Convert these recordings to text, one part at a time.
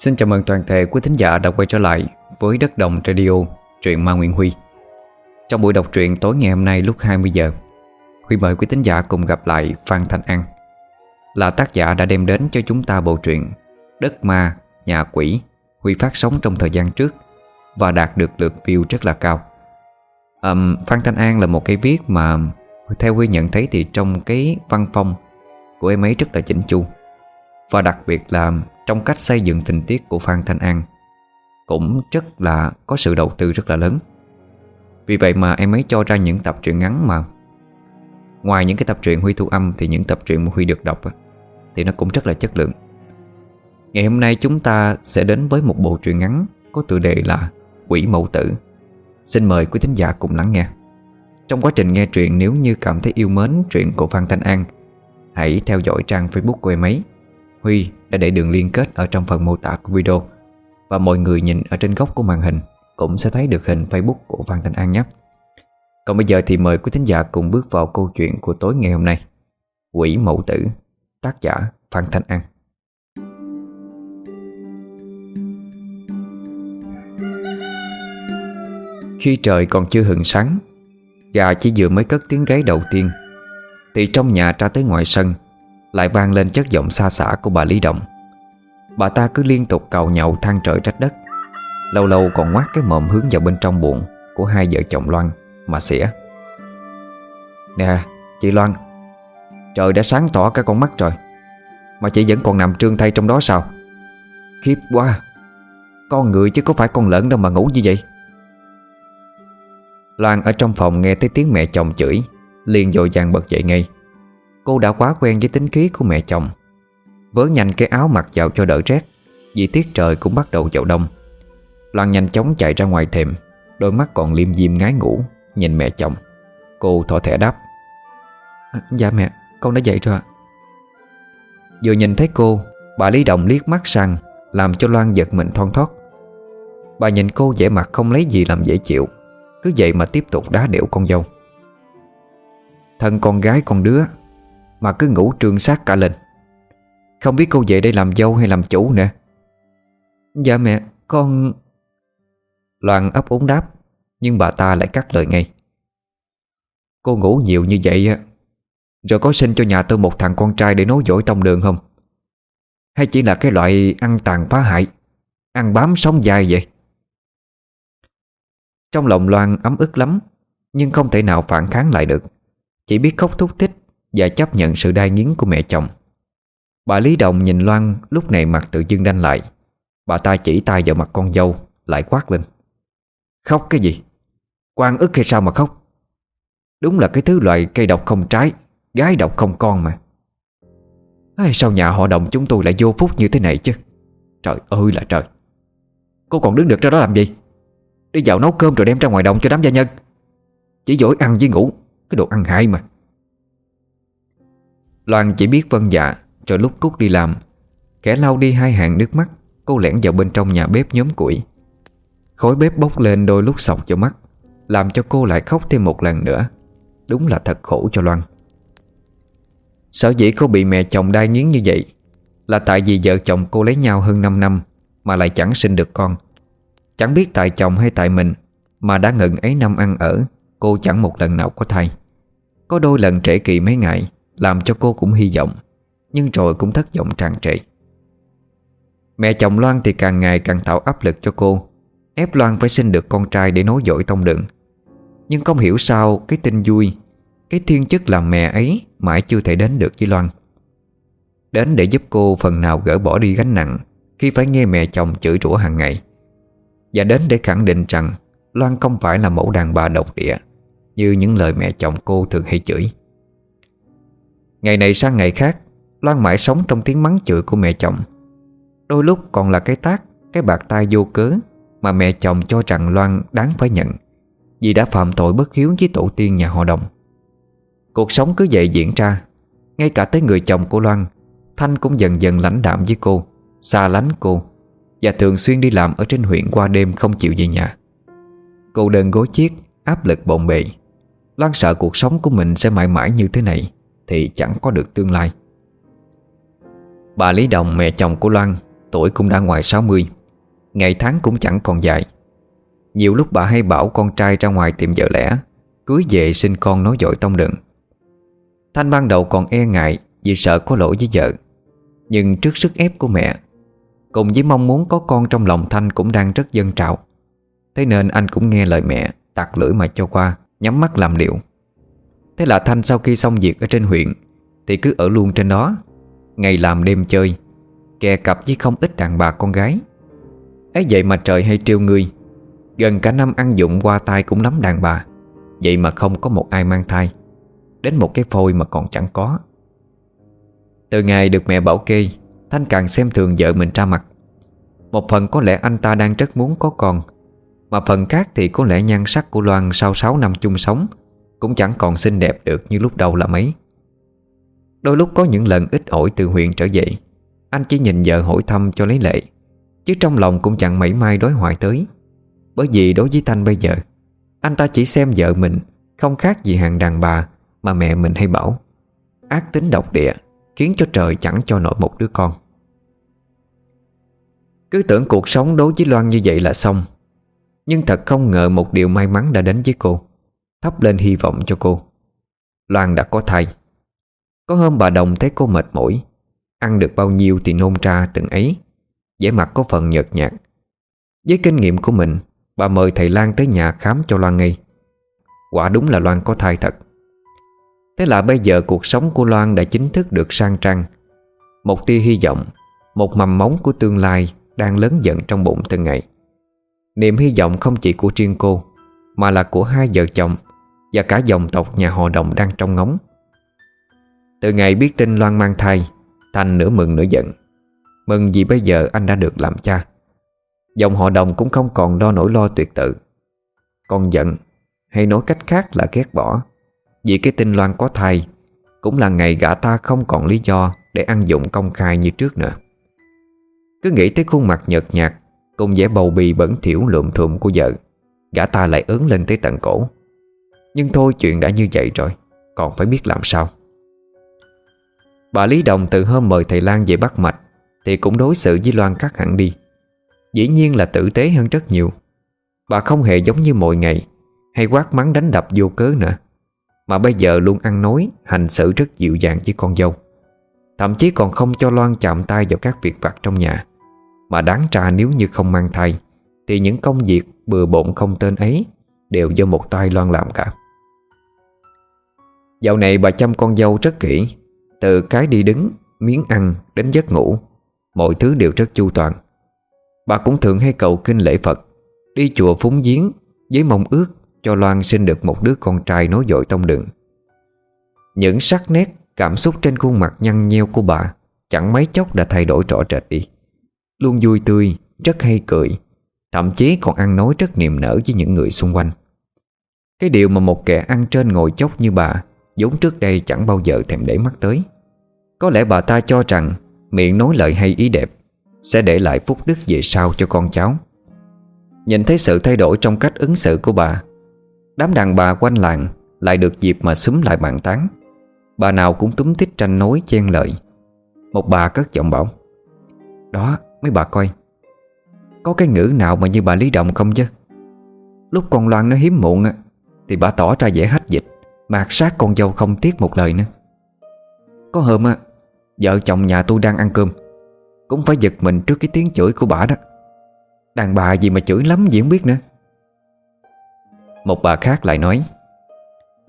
Xin chào mừng toàn thể quý thính giả đã quay trở lại với Đất Đồng Radio, truyện Ma Nguyễn Huy. Trong buổi đọc truyện tối ngày hôm nay lúc 20 giờ, Huy mời quý thính giả cùng gặp lại Phan Thanh An, là tác giả đã đem đến cho chúng ta bộ truyện Đất Ma, Nhà Quỷ, Huy phát sóng trong thời gian trước và đạt được lượt view rất là cao. Um, Phan Thanh An là một cái viết mà theo Huy nhận thấy thì trong cái văn phong của em ấy rất là chỉnh chu và đặc biệt là trong cách xây dựng tình tiết của Phan Thanh An, Cũng rất là có sự đầu tư rất là lớn. Vì vậy mà em ấy cho ra những tập truyện ngắn mà. Ngoài những cái tập truyện Huy thu âm Thì những tập truyện mà Huy được đọc Thì nó cũng rất là chất lượng. Ngày hôm nay chúng ta sẽ đến với một bộ truyện ngắn Có tựa đề là Quỷ Mẫu Tử. Xin mời quý thính giả cùng lắng nghe. Trong quá trình nghe truyện, nếu như cảm thấy yêu mến truyện của Phan Thanh An, Hãy theo dõi trang Facebook của em ấy. Huy đã để đường liên kết ở trong phần mô tả của video. Và mọi người nhìn ở trên góc của màn hình Cũng sẽ thấy được hình Facebook của Phan Thanh An nhé. Còn bây giờ thì mời quý thính giả cùng bước vào câu chuyện của tối ngày hôm nay. Quỷ Mậu Tử, Tác giả Phan Thanh An. Khi trời còn chưa hừng sáng, Gà chỉ vừa mới cất tiếng gáy đầu tiên, Thì trong nhà ra tới ngoài sân lại vang lên chất giọng xa xả của bà Lý Đồng. Bà ta cứ liên tục cầu nhậu than trời trách đất, Lâu lâu còn ngoát cái mồm hướng vào bên trong buồn Của hai vợ chồng Loan Mà xỉa. Nè, chị Loan, Trời đã sáng tỏ cả con mắt rồi, Mà chị vẫn còn nằm trương thay trong đó sao? Khiếp quá, Con người chứ có phải con lợn đâu mà ngủ như vậy. Loan ở trong phòng nghe thấy tiếng mẹ chồng chửi, liền dội vàng bật dậy ngay. Cô đã quá quen với tính khí của mẹ chồng. Vớ nhanh cái áo mặc vào cho đỡ rét Vì tiết trời cũng bắt đầu vào đông. Loan nhanh chóng chạy ra ngoài thềm Đôi mắt còn liêm diêm ngái ngủ Nhìn mẹ chồng. Cô thỏ thẻ đáp à, Dạ mẹ, con đã dậy rồi ạ. Vừa nhìn thấy cô Bà Lý Đồng liếc mắt sang Làm cho Loan giật mình thon thót. Bà nhìn cô vẻ mặt không lấy gì làm dễ chịu Cứ vậy mà tiếp tục đá điệu con dâu. Thân con gái con đứa mà cứ ngủ trương sát cả lên. Không biết cô về đây làm dâu hay làm chủ nè Dạ mẹ, con Loan ấp úng đáp, Nhưng bà ta lại cắt lời ngay. Cô ngủ nhiều như vậy á, Rồi có sinh cho nhà tôi một thằng con trai Để nối dõi tông đường không? Hay chỉ là cái loại ăn tàn phá hại, Ăn bám sống dài vậy? Trong lòng Loan ấm ức lắm, Nhưng không thể nào phản kháng lại được. Chỉ biết khóc thúc thích và chấp nhận sự đai nghiến của mẹ chồng. Bà Lý Đồng nhìn Loan lúc này mặt tự dưng đanh lại. Bà ta chỉ tay vào mặt con dâu Lại quát lên. Khóc cái gì? Quan ức hay sao mà khóc? Đúng là cái thứ loại cây độc không trái Gái độc không con mà. Ai, Sao nhà họ đồng chúng tôi lại vô phúc như thế này chứ? Trời ơi là trời. Cô còn đứng được ra đó làm gì? Đi vào nấu cơm rồi đem ra ngoài đồng cho đám gia nhân. Chỉ dỗi ăn với ngủ Cái đồ ăn hại mà. Loan chỉ biết vân dạ Rồi lúc Cúc đi làm. Kẻ lau đi hai hàng nước mắt, Cô lẻn vào bên trong nhà bếp nhóm củi. Khói bếp bốc lên đôi lúc sọc vào mắt, Làm cho cô lại khóc thêm một lần nữa. Đúng là thật khổ cho Loan. Sở dĩ cô bị mẹ chồng đai nghiến như vậy Là tại vì vợ chồng cô lấy nhau hơn 5 năm Mà lại chẳng sinh được con. Chẳng biết tại chồng hay tại mình Mà đã ngừng ấy năm ăn ở, Cô chẳng một lần nào có thai. Có đôi lần trễ kỳ mấy ngày làm cho cô cũng hy vọng, Nhưng rồi cũng thất vọng tràn trề. Mẹ chồng Loan thì càng ngày càng tạo áp lực cho cô, Ép Loan phải sinh được con trai để nối dõi tông đường. Nhưng không hiểu sao Cái tin vui, Cái thiên chức làm mẹ ấy Mãi chưa thể đến được với Loan. Đến để giúp cô phần nào gỡ bỏ đi gánh nặng Khi phải nghe mẹ chồng chửi rủa hàng ngày. Và đến để khẳng định rằng Loan không phải là mẫu đàn bà độc địa, Như những lời mẹ chồng cô thường hay chửi. Ngày này sang ngày khác, Loan mãi sống trong tiếng mắng chửi của mẹ chồng. Đôi lúc còn là cái tác, Cái bạc tai vô cớ Mà mẹ chồng cho rằng Loan đáng phải nhận, Vì đã phạm tội bất hiếu với tổ tiên nhà họ đồng. Cuộc sống cứ vậy diễn ra. Ngay cả tới người chồng của Loan, Thanh cũng dần dần lãnh đạm với cô, Xa lánh cô, Và thường xuyên đi làm ở trên huyện qua đêm không chịu về nhà. Cô đơn gối chiếc, Áp lực bộn bề. Loan sợ cuộc sống của mình sẽ mãi mãi như thế này thì chẳng có được tương lai. Bà Lý Đồng, mẹ chồng của Loan, Tuổi cũng đã ngoài 60 Ngày tháng cũng chẳng còn dài. Nhiều lúc bà hay bảo con trai ra ngoài tìm vợ lẽ, Cưới về sinh con nói dội tông đường. Thanh ban đầu còn e ngại Vì sợ có lỗi với vợ, Nhưng trước sức ép của mẹ, Cùng với mong muốn có con trong lòng Thanh cũng đang rất dân trào. Thế nên anh cũng nghe lời mẹ Tặc lưỡi mà cho qua, Nhắm mắt làm liệu. Thế là Thanh sau khi xong việc ở trên huyện, Thì cứ ở luôn trên đó. Ngày làm đêm chơi, Kè cặp với không ít đàn bà con gái. Ấy vậy mà trời hay trêu ngươi Gần cả năm ăn dụng qua tay cũng lắm đàn bà. Vậy mà không có một ai mang thai, Đến một cái phôi mà còn chẳng có. Từ ngày được mẹ bảo kê, Thanh càng xem thường vợ mình ra mặt. Một phần có lẽ anh ta đang rất muốn có con, Mà phần khác thì có lẽ nhan sắc của Loan Sau 6 năm chung sống. Cũng chẳng còn xinh đẹp được như lúc đầu là mấy. Đôi lúc có những lần ít ỏi từ huyện trở về, Anh chỉ nhìn vợ hỏi thăm cho lấy lệ, Chứ trong lòng cũng chẳng mảy may đối hoại tới. Bởi vì đối với Thanh bây giờ, Anh ta chỉ xem vợ mình Không khác gì hàng đàn bà Mà mẹ mình hay bảo, Ác tính độc địa, Khiến cho trời chẳng cho nổi một đứa con. Cứ tưởng cuộc sống đối với Loan như vậy là xong, Nhưng thật không ngờ một điều may mắn đã đến với cô. Thắp lên hy vọng cho cô. Loan đã có thai. Có hôm bà Đồng thấy cô mệt mỏi. Ăn được bao nhiêu thì nôn ra từng ấy. Vẻ mặt có phần nhợt nhạt. Với kinh nghiệm của mình, Bà mời thầy Lan tới nhà khám cho Loan ngay. Quả đúng là Loan có thai thật. Thế là bây giờ cuộc sống của Loan đã chính thức được sang trăng Một tia hy vọng, Một mầm móng của tương lai Đang lớn dần trong bụng từng ngày. Niềm hy vọng không chỉ của riêng cô, Mà là của hai vợ chồng. Và cả dòng tộc nhà họ đồng đang trong ngóng. Từ ngày biết tin Loan mang thai, Thành nửa mừng nửa giận. Mừng vì bây giờ anh đã được làm cha. Dòng họ đồng cũng không còn lo nỗi lo tuyệt tự. Còn giận, Hay nói cách khác là ghét bỏ. Vì cái tin Loan có thai, Cũng là ngày gã ta không còn lý do Để ăn dụng công khai như trước nữa. Cứ nghĩ tới khuôn mặt nhợt nhạt, Cùng vẻ bầu bì bẩn thỉu lượm thượm của vợ Gã ta lại ớn lên tới tận cổ. Nhưng thôi chuyện đã như vậy rồi, Còn phải biết làm sao. Bà Lý Đồng từ hôm mời thầy Lan về bắt mạch, thì cũng đối xử với Loan khác hẳn đi. Dĩ nhiên là tử tế hơn rất nhiều. Bà không hề giống như mọi ngày, Hay quát mắng đánh đập vô cớ nữa. Mà bây giờ luôn ăn nói, Hành xử rất dịu dàng với con dâu. Thậm chí còn không cho Loan chạm tay vào các việc vặt trong nhà. Mà đáng ra nếu như không mang thai, Thì những công việc bừa bộn không tên ấy Đều do một tay Loan làm cả. Dạo này bà chăm con dâu rất kỹ. Từ cái đi đứng, miếng ăn đến giấc ngủ Mọi thứ đều rất chu toàn. Bà cũng thường hay cầu kinh lễ Phật Đi chùa phúng giếng Với mong ước cho Loan sinh được một đứa con trai nối dội tông đường. Những sắc nét Cảm xúc trên khuôn mặt nhăn nheo của bà Chẳng mấy chốc đã thay đổi rõ rệt đi. Luôn vui tươi Rất hay cười Thậm chí còn ăn nói rất niềm nở với những người xung quanh. Cái điều mà một kẻ ăn trên ngồi chốc như bà vốn trước đây chẳng bao giờ thèm để mắt tới. Có lẽ bà ta cho rằng Miệng nói lời hay ý đẹp Sẽ để lại phúc đức về sau cho con cháu. Nhìn thấy sự thay đổi trong cách ứng xử của bà, Đám đàn bà quanh làng Lại được dịp mà xúm lại bàn tán. Bà nào cũng túm thích tranh nói chen lời. Một bà cất giọng bảo, Đó, mấy bà coi, Có cái ngữ nào mà như bà Lý Đồng không chứ? Lúc con Loan nó hiếm muộn á, Thì bà tỏ ra dễ hách dịch. Mạt sát con dâu không tiếc một lời nữa. Có hôm á, Vợ chồng nhà tôi đang ăn cơm, Cũng phải giật mình trước cái tiếng chửi của bà đó. Đàn bà gì mà chửi lắm gì không biết nữa. Một bà khác lại nói,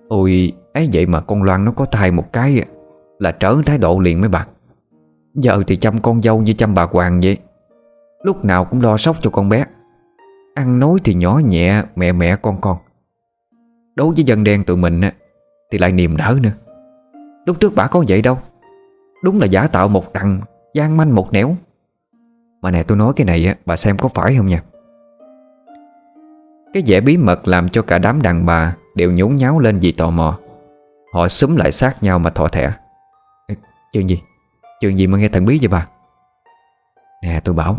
Ôi, ấy vậy mà con Loan nó có thai một cái Là trở thái độ liền mấy bà. Giờ thì chăm con dâu như chăm bà Hoàng vậy, Lúc nào cũng lo sóc cho con bé. Ăn nói thì nhỏ nhẹ, mẹ mẹ con con. Đối với dân đen tụi mình á. Thì lại niềm nở nữa. Lúc trước bà có vậy đâu. Đúng là giả tạo một đằng gian manh một nẻo. Mà nè tôi nói cái này á Bà xem có phải không nha? Cái vẻ bí mật làm cho cả đám đàn bà Đều nhốn nháo lên vì tò mò. Họ súng lại sát nhau mà thọ thẻ. Ê, Chuyện gì? Chuyện gì mà nghe thần bí vậy bà? Nè tôi bảo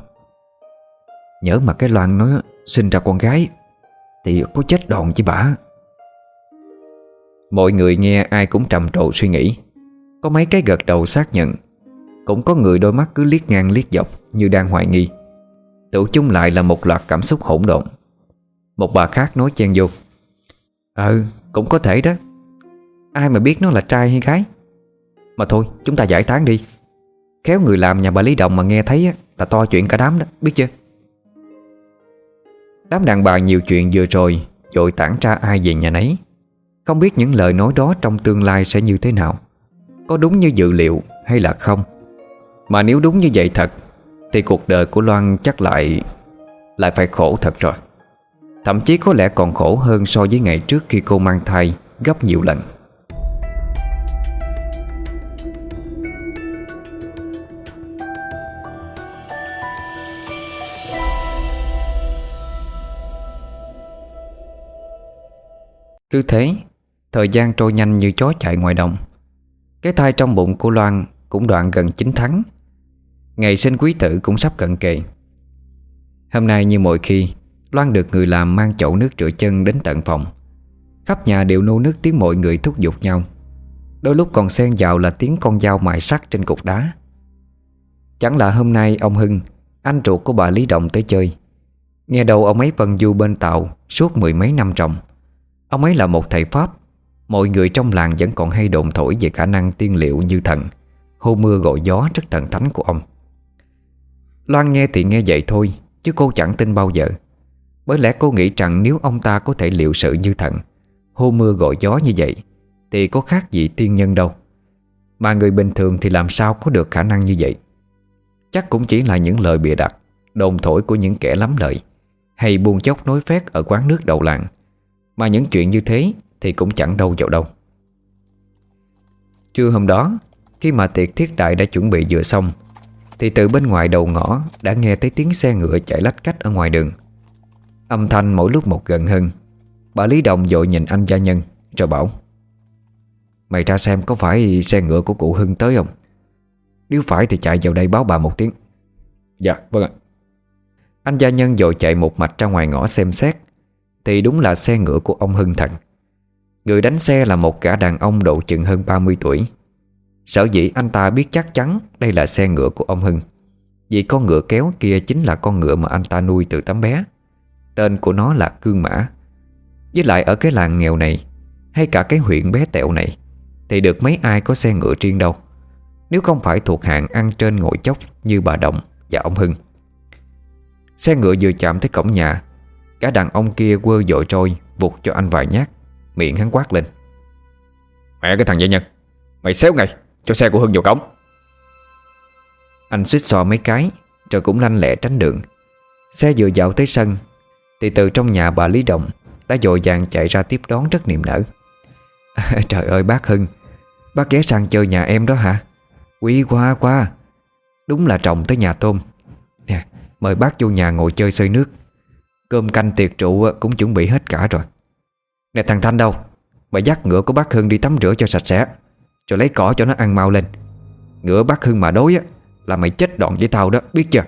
Nhớ mà cái loan nói sinh ra con gái Thì có chết đòn chứ bà. Mọi người nghe ai cũng trầm trồ suy nghĩ. Có mấy cái gật đầu xác nhận. Cũng có người đôi mắt cứ liếc ngang liếc dọc như đang hoài nghi. Tụ chung lại là một loạt cảm xúc hỗn độn. Một bà khác nói chen vô. Ừ cũng có thể đó. Ai mà biết nó là trai hay gái? Mà thôi, chúng ta giải tán đi. Khéo người làm nhà bà Lý Đồng mà nghe thấy Là to chuyện cả đám đó, biết chưa? Đám đàn bà nhiều chuyện vừa rồi Dội tản ra ai về nhà nấy. Không biết những lời nói đó trong tương lai sẽ như thế nào. Có đúng như dự liệu hay là không? Mà nếu đúng như vậy thật, Thì cuộc đời của Loan chắc lại Lại phải khổ thật rồi. Thậm chí có lẽ còn khổ hơn so với ngày trước khi cô mang thai Gấp nhiều lần. Cứ thế Thời gian trôi nhanh như chó chạy ngoài đồng. Cái thai trong bụng của Loan Cũng đoạn gần 9 tháng. Ngày sinh quý tử cũng sắp cận kề. Hôm nay như mọi khi, Loan được người làm mang chậu nước rửa chân đến tận phòng. Khắp nhà đều nô nước tiếng mọi người thúc giục nhau. Đôi lúc còn xen vào là tiếng con dao mài sắt trên cục đá. Chẳng là hôm nay ông Hưng, Anh ruột của bà Lý Động tới chơi. Nghe đầu ông ấy vần du bên tàu Suốt mười mấy năm trồng. Ông ấy là một thầy Pháp Mọi người trong làng vẫn còn hay đồn thổi Về khả năng tiên liệu như thần. Hô mưa gọi gió rất thần thánh của ông. Loan nghe thì nghe vậy thôi, Chứ cô chẳng tin bao giờ. Bởi lẽ cô nghĩ rằng nếu ông ta có thể liệu sự như thần, Hô mưa gọi gió như vậy, Thì có khác gì tiên nhân đâu. Mà người bình thường thì làm sao có được khả năng như vậy? Chắc cũng chỉ là những lời bịa đặt, Đồn thổi của những kẻ lắm lợi, Hay buôn chốc nói phét ở quán nước đầu làng. Mà những chuyện như thế thì cũng chẳng đâu vào đâu. Trưa hôm đó, Khi mà tiệc thiết đại đã chuẩn bị vừa xong, Thì từ bên ngoài đầu ngõ Đã nghe thấy tiếng xe ngựa chạy lách cách ở ngoài đường. Âm thanh mỗi lúc một gần hơn. Bà Lý Đồng dội nhìn anh gia nhân, Rồi bảo, Mày ra xem có phải xe ngựa của cụ Hưng tới không? Nếu phải thì chạy vào đây báo bà một tiếng. Dạ vâng ạ. Anh gia nhân dội chạy một mạch ra ngoài ngõ xem xét, Thì đúng là xe ngựa của ông Hưng thật Người đánh xe là một gã đàn ông độ chừng hơn 30 tuổi. Sở dĩ anh ta biết chắc chắn Đây là xe ngựa của ông Hưng. Vì con ngựa kéo kia chính là con ngựa mà anh ta nuôi từ tấm bé. Tên của nó là Cương Mã. Với lại ở cái làng nghèo này, Hay cả cái huyện bé tẹo này, Thì được mấy ai có xe ngựa riêng đâu. Nếu không phải thuộc hạng ăn trên ngồi chốc Như bà Động và ông Hưng. Xe ngựa vừa chạm tới cổng nhà, Cả đàn ông kia quơ dội trôi Vụt cho anh vài nhát. Miệng hắn quát lên. Mẹ cái thằng dạy nhân, Mày xéo ngay, cho xe của Hưng vào cổng. Anh suýt xò mấy cái, Rồi cũng lanh lẹ tránh đường. Xe vừa dạo tới sân, Thì từ trong nhà bà Lý Đồng Đã dội vàng chạy ra tiếp đón rất niềm nở. Trời ơi, bác Hưng, Bác ghé sang chơi nhà em đó hả? Quý quá quá. Đúng là trọng tới nhà tôm Nè, mời bác vô nhà ngồi chơi sơi nước. Cơm canh tiệc trụ cũng chuẩn bị hết cả rồi. Nè thằng Thanh đâu? Mày dắt ngựa của bác Hưng đi tắm rửa cho sạch sẽ Rồi lấy cỏ cho nó ăn mau lên. Ngựa bác Hưng mà đối á Là mày chết đoạn với tao đó biết chưa?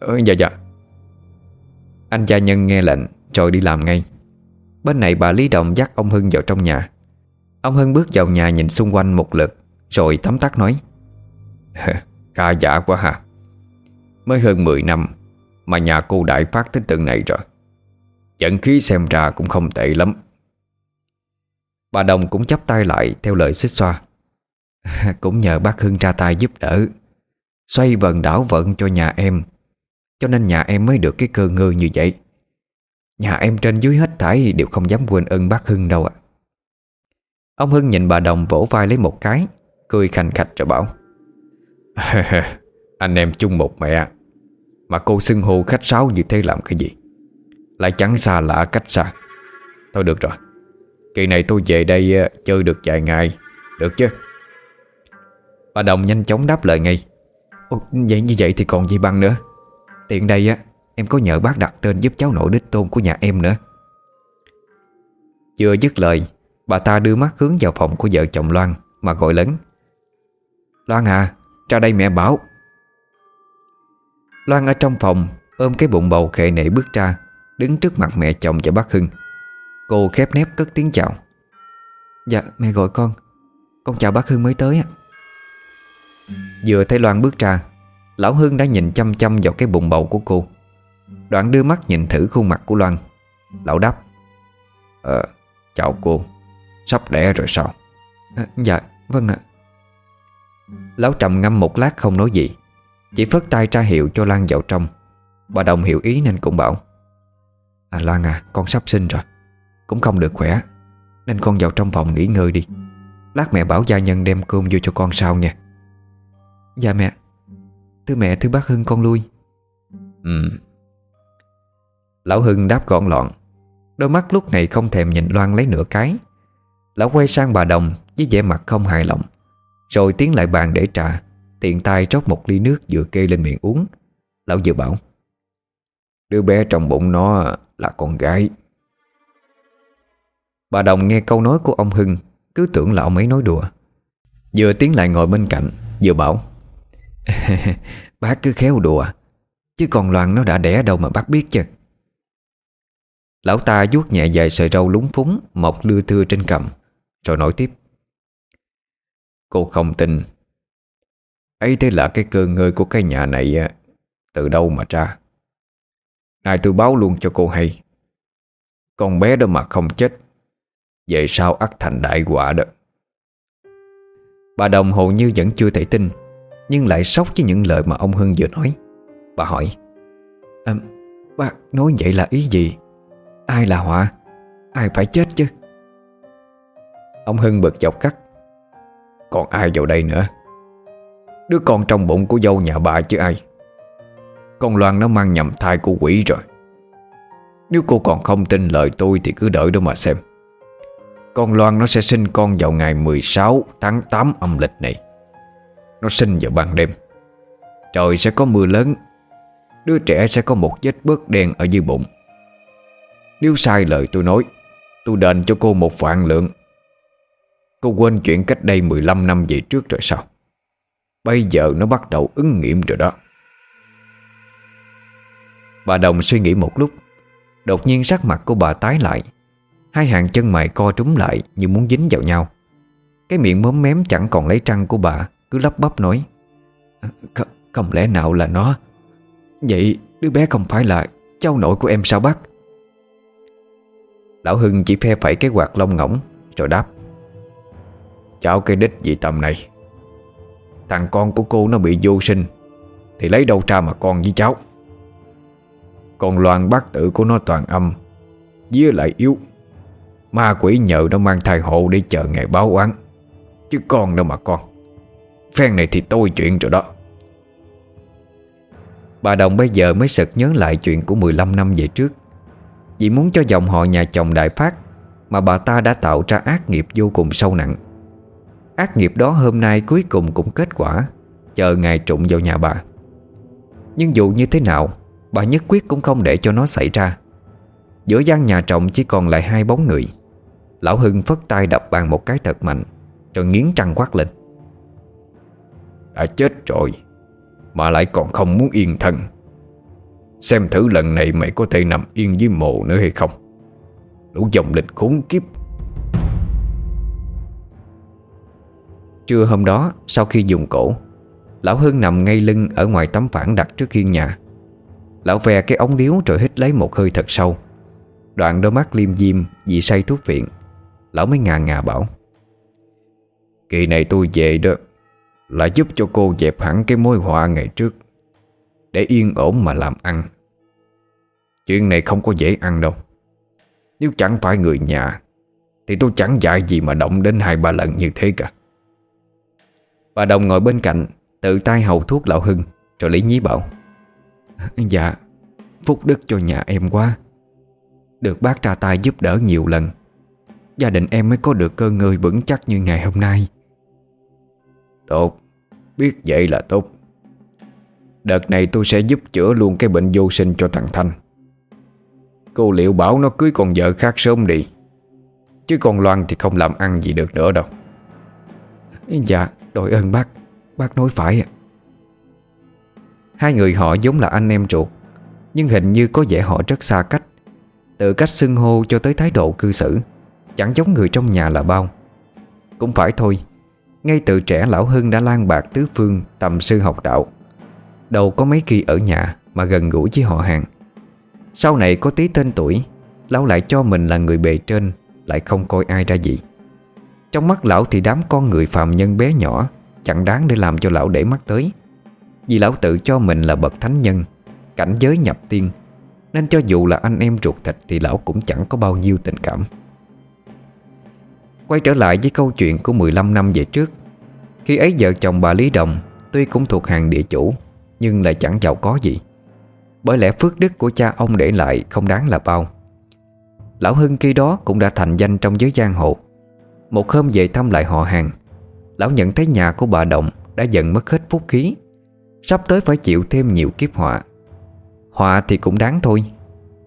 Ừ, Dạ dạ. Anh gia nhân nghe lệnh Rồi đi làm ngay. Bên này bà Lý Đồng dắt ông Hưng vào trong nhà. Ông Hưng bước vào nhà nhìn xung quanh một lượt Rồi tắm tắt nói. Khá giả quá ha. Mới hơn 10 năm Mà nhà cô đại phát tới tượng này rồi. Dẫn khí xem ra cũng không tệ lắm. Bà Đồng cũng chắp tay lại Theo lời xích xoa. Cũng nhờ bác Hưng ra tay giúp đỡ, Xoay vần đảo vận cho nhà em, Cho nên nhà em mới được cái cơ ngơ như vậy. Nhà em trên dưới hết thảy Đều không dám quên ơn bác Hưng đâu ạ. Ông Hưng nhìn bà Đồng vỗ vai lấy một cái, Cười khành khạch rồi bảo, Anh em chung một mẹ, Mà cô xưng hô khách sáo như thế làm cái gì? Lại chẳng xa lạ cách xa. Thôi được rồi. Kỳ này tôi về đây ờ, chơi được vài ngày. Được chứ? Bà Đồng nhanh chóng đáp lời ngay. Ồ, Vậy như vậy thì còn gì bằng nữa. Tiện đây á Em có nhờ bác đặt tên giúp cháu nội đích tôn của nhà em nữa. Chưa dứt lời Bà ta đưa mắt hướng vào phòng của vợ chồng Loan Mà gọi lớn. Loan à Ra đây mẹ bảo. Loan ở trong phòng Ôm cái bụng bầu khệ nệ bước ra. Đứng trước mặt mẹ chồng và bác Hưng. Cô khép nép cất tiếng chào. Dạ mẹ gọi con. Con chào bác Hưng mới tới ạ. Vừa thấy Loan bước ra Lão Hưng đã nhìn chăm chăm vào cái bụng bầu của cô. Đoạn đưa mắt nhìn thử khuôn mặt của Loan. Lão đáp Ờ, chào cô. Sắp đẻ rồi sao? À, Dạ, vâng ạ. Lão trầm ngâm một lát không nói gì Chỉ phất tay ra hiệu cho Lan vào trong. Bà Đồng hiểu ý nên cũng bảo À Lan à, con sắp sinh rồi. Cũng không được khỏe Nên con vào trong phòng nghỉ ngơi đi. Lát mẹ bảo gia nhân đem cơm vô cho con sau nha. Dạ mẹ. Thưa mẹ thưa bác Hưng con lui. Ừ. Lão Hưng đáp gọn lọn. Đôi mắt lúc này không thèm nhìn Loan lấy nửa cái. Lão quay sang bà Đồng Với vẻ mặt không hài lòng. Rồi tiến lại bàn để trà Tiện tay rót một ly nước vừa kê lên miệng uống. Lão vừa bảo Đứa bé trong bụng nó là con gái. Bà Đồng nghe câu nói của ông Hưng, Cứ tưởng là ông ấy nói đùa. Vừa tiến lại ngồi bên cạnh, Vừa bảo, Bác cứ khéo đùa, Chứ còn loạn nó đã đẻ đâu mà bác biết chứ. Lão ta vuốt nhẹ dài sợi râu lúng phúng, Mọc lưa thưa trên cầm, Rồi nói tiếp, Cô không tin. Ấy thế là cái cơ ngơi của cái nhà này Từ đâu mà ra? Này tôi báo luôn cho cô hay. Con bé đó mà không chết vậy sao ắt thành đại quả đó. Bà Đồng hầu như vẫn chưa thể tin Nhưng lại sốc với những lời mà ông Hưng vừa nói. Bà hỏi à, Bác nói vậy là ý gì? Ai là họa? Ai phải chết chứ? Ông Hưng bực dọc cắt Còn ai vào đây nữa? Đứa con trong bụng của dâu nhà bà chứ ai? Con Loan nó mang nhầm thai của quỷ rồi. Nếu cô còn không tin lời tôi Thì cứ đợi đó mà xem. Con Loan nó sẽ sinh con vào ngày 16 tháng 8 âm lịch này. Nó sinh vào ban đêm. Trời sẽ có mưa lớn. Đứa trẻ sẽ có một vết bớt đen ở dưới bụng. Nếu sai lời tôi nói, Tôi đền cho cô một vạn lượng. Cô quên chuyện cách đây 15 năm về trước rồi sao? Bây giờ nó bắt đầu ứng nghiệm rồi đó. Bà Đồng suy nghĩ một lúc. Đột nhiên sắc mặt của bà tái lại. Hai hàng chân mày co trúng lại Như muốn dính vào nhau. Cái miệng móm mém chẳng còn lấy trăng của bà Cứ lắp bắp nói. Ờ, không, không lẽ nào là nó? Vậy đứa bé không phải là Cháu nội của em sao bác? Lão Hưng chỉ phe phẩy cái quạt lông ngỗng Rồi đáp. Cháu cái đích gì tầm này? Thằng con của cô nó bị vô sinh Thì lấy đâu ra mà con với cháu? Còn loàn bác tự của nó toàn âm, Với lại yếu. Ma quỷ nhờ nó mang thai hộ Để chờ ngày báo oán, Chứ con đâu mà con. Phen này thì tôi chuyện rồi đó. Bà Đồng bây giờ mới sực nhớ lại chuyện của 15 năm về trước. Vì muốn cho dòng họ nhà chồng đại phát, Mà bà ta đã tạo ra ác nghiệp vô cùng sâu nặng. Ác nghiệp đó hôm nay cuối cùng cũng kết quả, Chờ ngày trụng vào nhà bà. Nhưng dù như thế nào Bà nhất quyết cũng không để cho nó xảy ra. Giữa gian nhà trọng chỉ còn lại hai bóng người. Lão Hưng phất tay đập bàn một cái thật mạnh, Rồi nghiến trăng quát lên. Đã chết rồi, Mà lại còn không muốn yên thân. Xem thử lần này mày có thể nằm yên dưới mộ nữa hay không. Lũ dòng lịch khốn kiếp. Trưa hôm đó, sau khi dùng cổ, Lão Hưng nằm ngay lưng ở ngoài tấm phản đặt trước hiên nhà. Lão ve cái ống điếu rồi hít lấy một hơi thật sâu. Đoạn đôi mắt liêm diêm vì say thuốc viện, Lão mới ngà ngà bảo, Kỳ này tôi về đó Là giúp cho cô dẹp hẳn cái mối họa ngày trước, Để yên ổn mà làm ăn. Chuyện này không có dễ ăn đâu. Nếu chẳng phải người nhà, Thì tôi chẳng dạy gì mà động đến hai ba lần như thế cả. Bà Đồng ngồi bên cạnh, Tự tay hầu thuốc lão Hưng, Rồi lý nhí bảo Dạ Phúc đức cho nhà em quá. Được bác ra tay giúp đỡ nhiều lần, Gia đình em mới có được cơ ngơi vững chắc như ngày hôm nay. Tốt, Biết vậy là tốt. Đợt này tôi sẽ giúp chữa luôn cái bệnh vô sinh cho thằng Thanh. Cô liệu bảo nó cưới con vợ khác sớm đi, Chứ con Loan thì không làm ăn gì được nữa đâu. Dạ Đội ơn bác Bác nói phải ạ. Hai người họ giống là anh em ruột, Nhưng hình như có vẻ họ rất xa cách. Từ cách xưng hô cho tới thái độ cư xử, Chẳng giống người trong nhà là bao. Cũng phải thôi, Ngay từ trẻ Lão Hưng đã lan bạc tứ phương Tầm sư học đạo. Đâu có mấy khi ở nhà Mà gần gũi với họ hàng. Sau này có tí tên tuổi, Lão lại cho mình là người bề trên, Lại không coi ai ra gì. Trong mắt lão thì đám con người phàm nhân bé nhỏ Chẳng đáng để làm cho lão để mắt tới. Vì lão tự cho mình là bậc thánh nhân, Cảnh giới nhập tiên, Nên cho dù là anh em ruột thịt Thì lão cũng chẳng có bao nhiêu tình cảm. Quay trở lại với câu chuyện của 15 năm về trước, Khi ấy vợ chồng bà Lý Đồng Tuy cũng thuộc hàng địa chủ, Nhưng lại chẳng giàu có gì. Bởi lẽ phước đức của cha ông để lại Không đáng là bao. Lão Hưng khi đó cũng đã thành danh trong giới giang hồ. Một hôm về thăm lại họ hàng, Lão nhận thấy nhà của bà Động Đã dần mất hết phúc khí. Sắp tới phải chịu thêm nhiều kiếp họa. Họa thì cũng đáng thôi.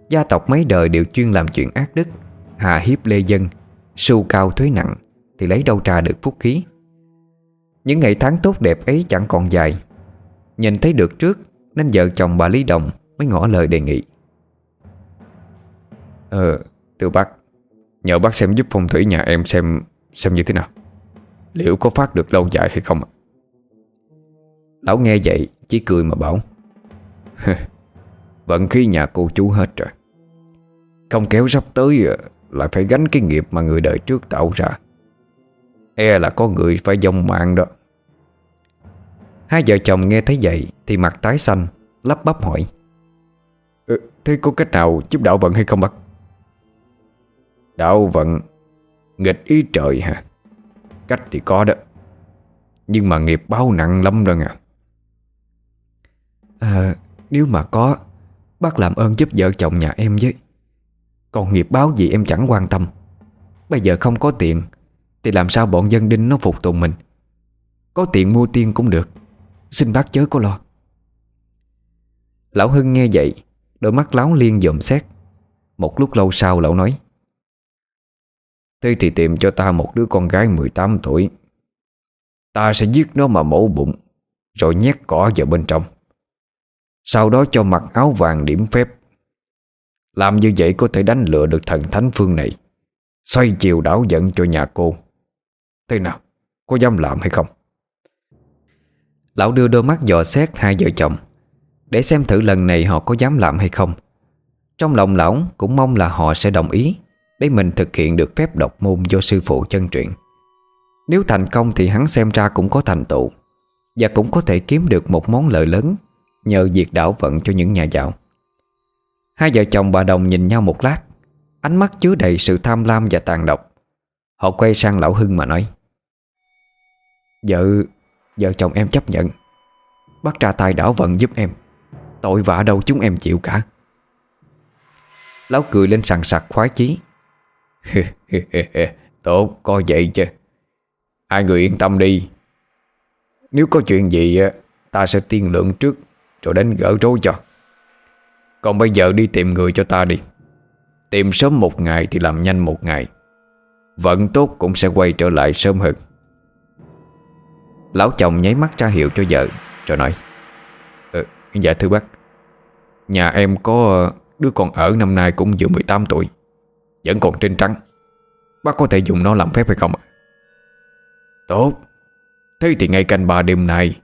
Gia tộc mấy đời đều chuyên làm chuyện ác đức Hà hiếp lê dân, Sưu cao thuế nặng Thì lấy đâu ra được phúc khí. Những ngày tháng tốt đẹp ấy chẳng còn dài. Nhìn thấy được trước, Nên vợ chồng bà Lý Đồng Mới ngỏ lời đề nghị. Ờ Từ bác, Nhờ bác xem giúp phong thủy nhà em xem Xem như thế nào. Liệu có phát được lâu dài hay không Lão nghe vậy Chỉ cười mà bảo Vận khí nhà cô chú hết rồi. Không kéo sắp tới ờ, Lại phải gánh cái nghiệp mà người đời trước tạo ra. E là có người phải dông mạng đó. Hai vợ chồng nghe thấy vậy Thì mặt tái xanh Lắp bắp hỏi ừ, Thế có cách nào giúp đạo vận hay không bác? Đạo vận Nghịch ý trời hả? Cách thì có đó Nhưng mà nghiệp báo nặng lắm rồi à À nếu mà có, Bác làm ơn giúp vợ chồng nhà em với. Còn nghiệp báo gì em chẳng quan tâm. Bây giờ không có tiền, Thì làm sao bọn dân đinh nó phục tùng mình? Có tiền mua tiên cũng được. Xin bác chớ có lo. Lão Hưng nghe vậy, Đôi mắt láo liên dòm xét. Một lúc lâu sau lão nói, Thế thì tìm cho ta một đứa con gái 18 tuổi. Ta sẽ giết nó mà mổ bụng, Rồi nhét cỏ vào bên trong. Sau đó cho mặc áo vàng điểm phép. Làm như vậy có thể đánh lừa được thần thánh phương này. Xoay chiều đảo giận cho nhà cô. Thế nào, Có dám làm hay không? Lão đưa đôi mắt dò xét hai vợ chồng, Để xem thử lần này họ có dám làm hay không. Trong lòng lão cũng mong là họ sẽ đồng ý, Để mình thực hiện được phép độc môn do sư phụ chân truyện Nếu thành công thì hắn xem ra cũng có thành tựu, Và cũng có thể kiếm được một món lợi lớn. Nhờ việc đảo vận cho những nhà giàu Hai vợ chồng bà Đồng nhìn nhau một lát, Ánh mắt chứa đầy sự tham lam và tàn độc. Họ quay sang lão Hưng mà nói, Vợ Vợ chồng em chấp nhận. Bắt ra tay đảo vận giúp em. Tội vạ đâu chúng em chịu cả. Lão cười lên sằng sặc khoái chí, Tốt coi vậy chứ. Hai người yên tâm đi. Nếu có chuyện gì Ta sẽ tiên lượng trước. Rồi đến gỡ rối cho. Còn bây giờ đi tìm người cho ta đi. Tìm sớm một ngày thì làm nhanh một ngày. Vận tốt cũng sẽ quay trở lại sớm hơn. Lão chồng nháy mắt ra hiệu cho vợ Rồi nói ừ, Dạ thưa bác. Nhà em có ờ, đứa con ở năm nay cũng vừa 18 tuổi Vẫn còn trên trắng. Bác có thể dùng nó làm phép hay không ạ? Tốt. Thế thì ngay canh ba đêm nay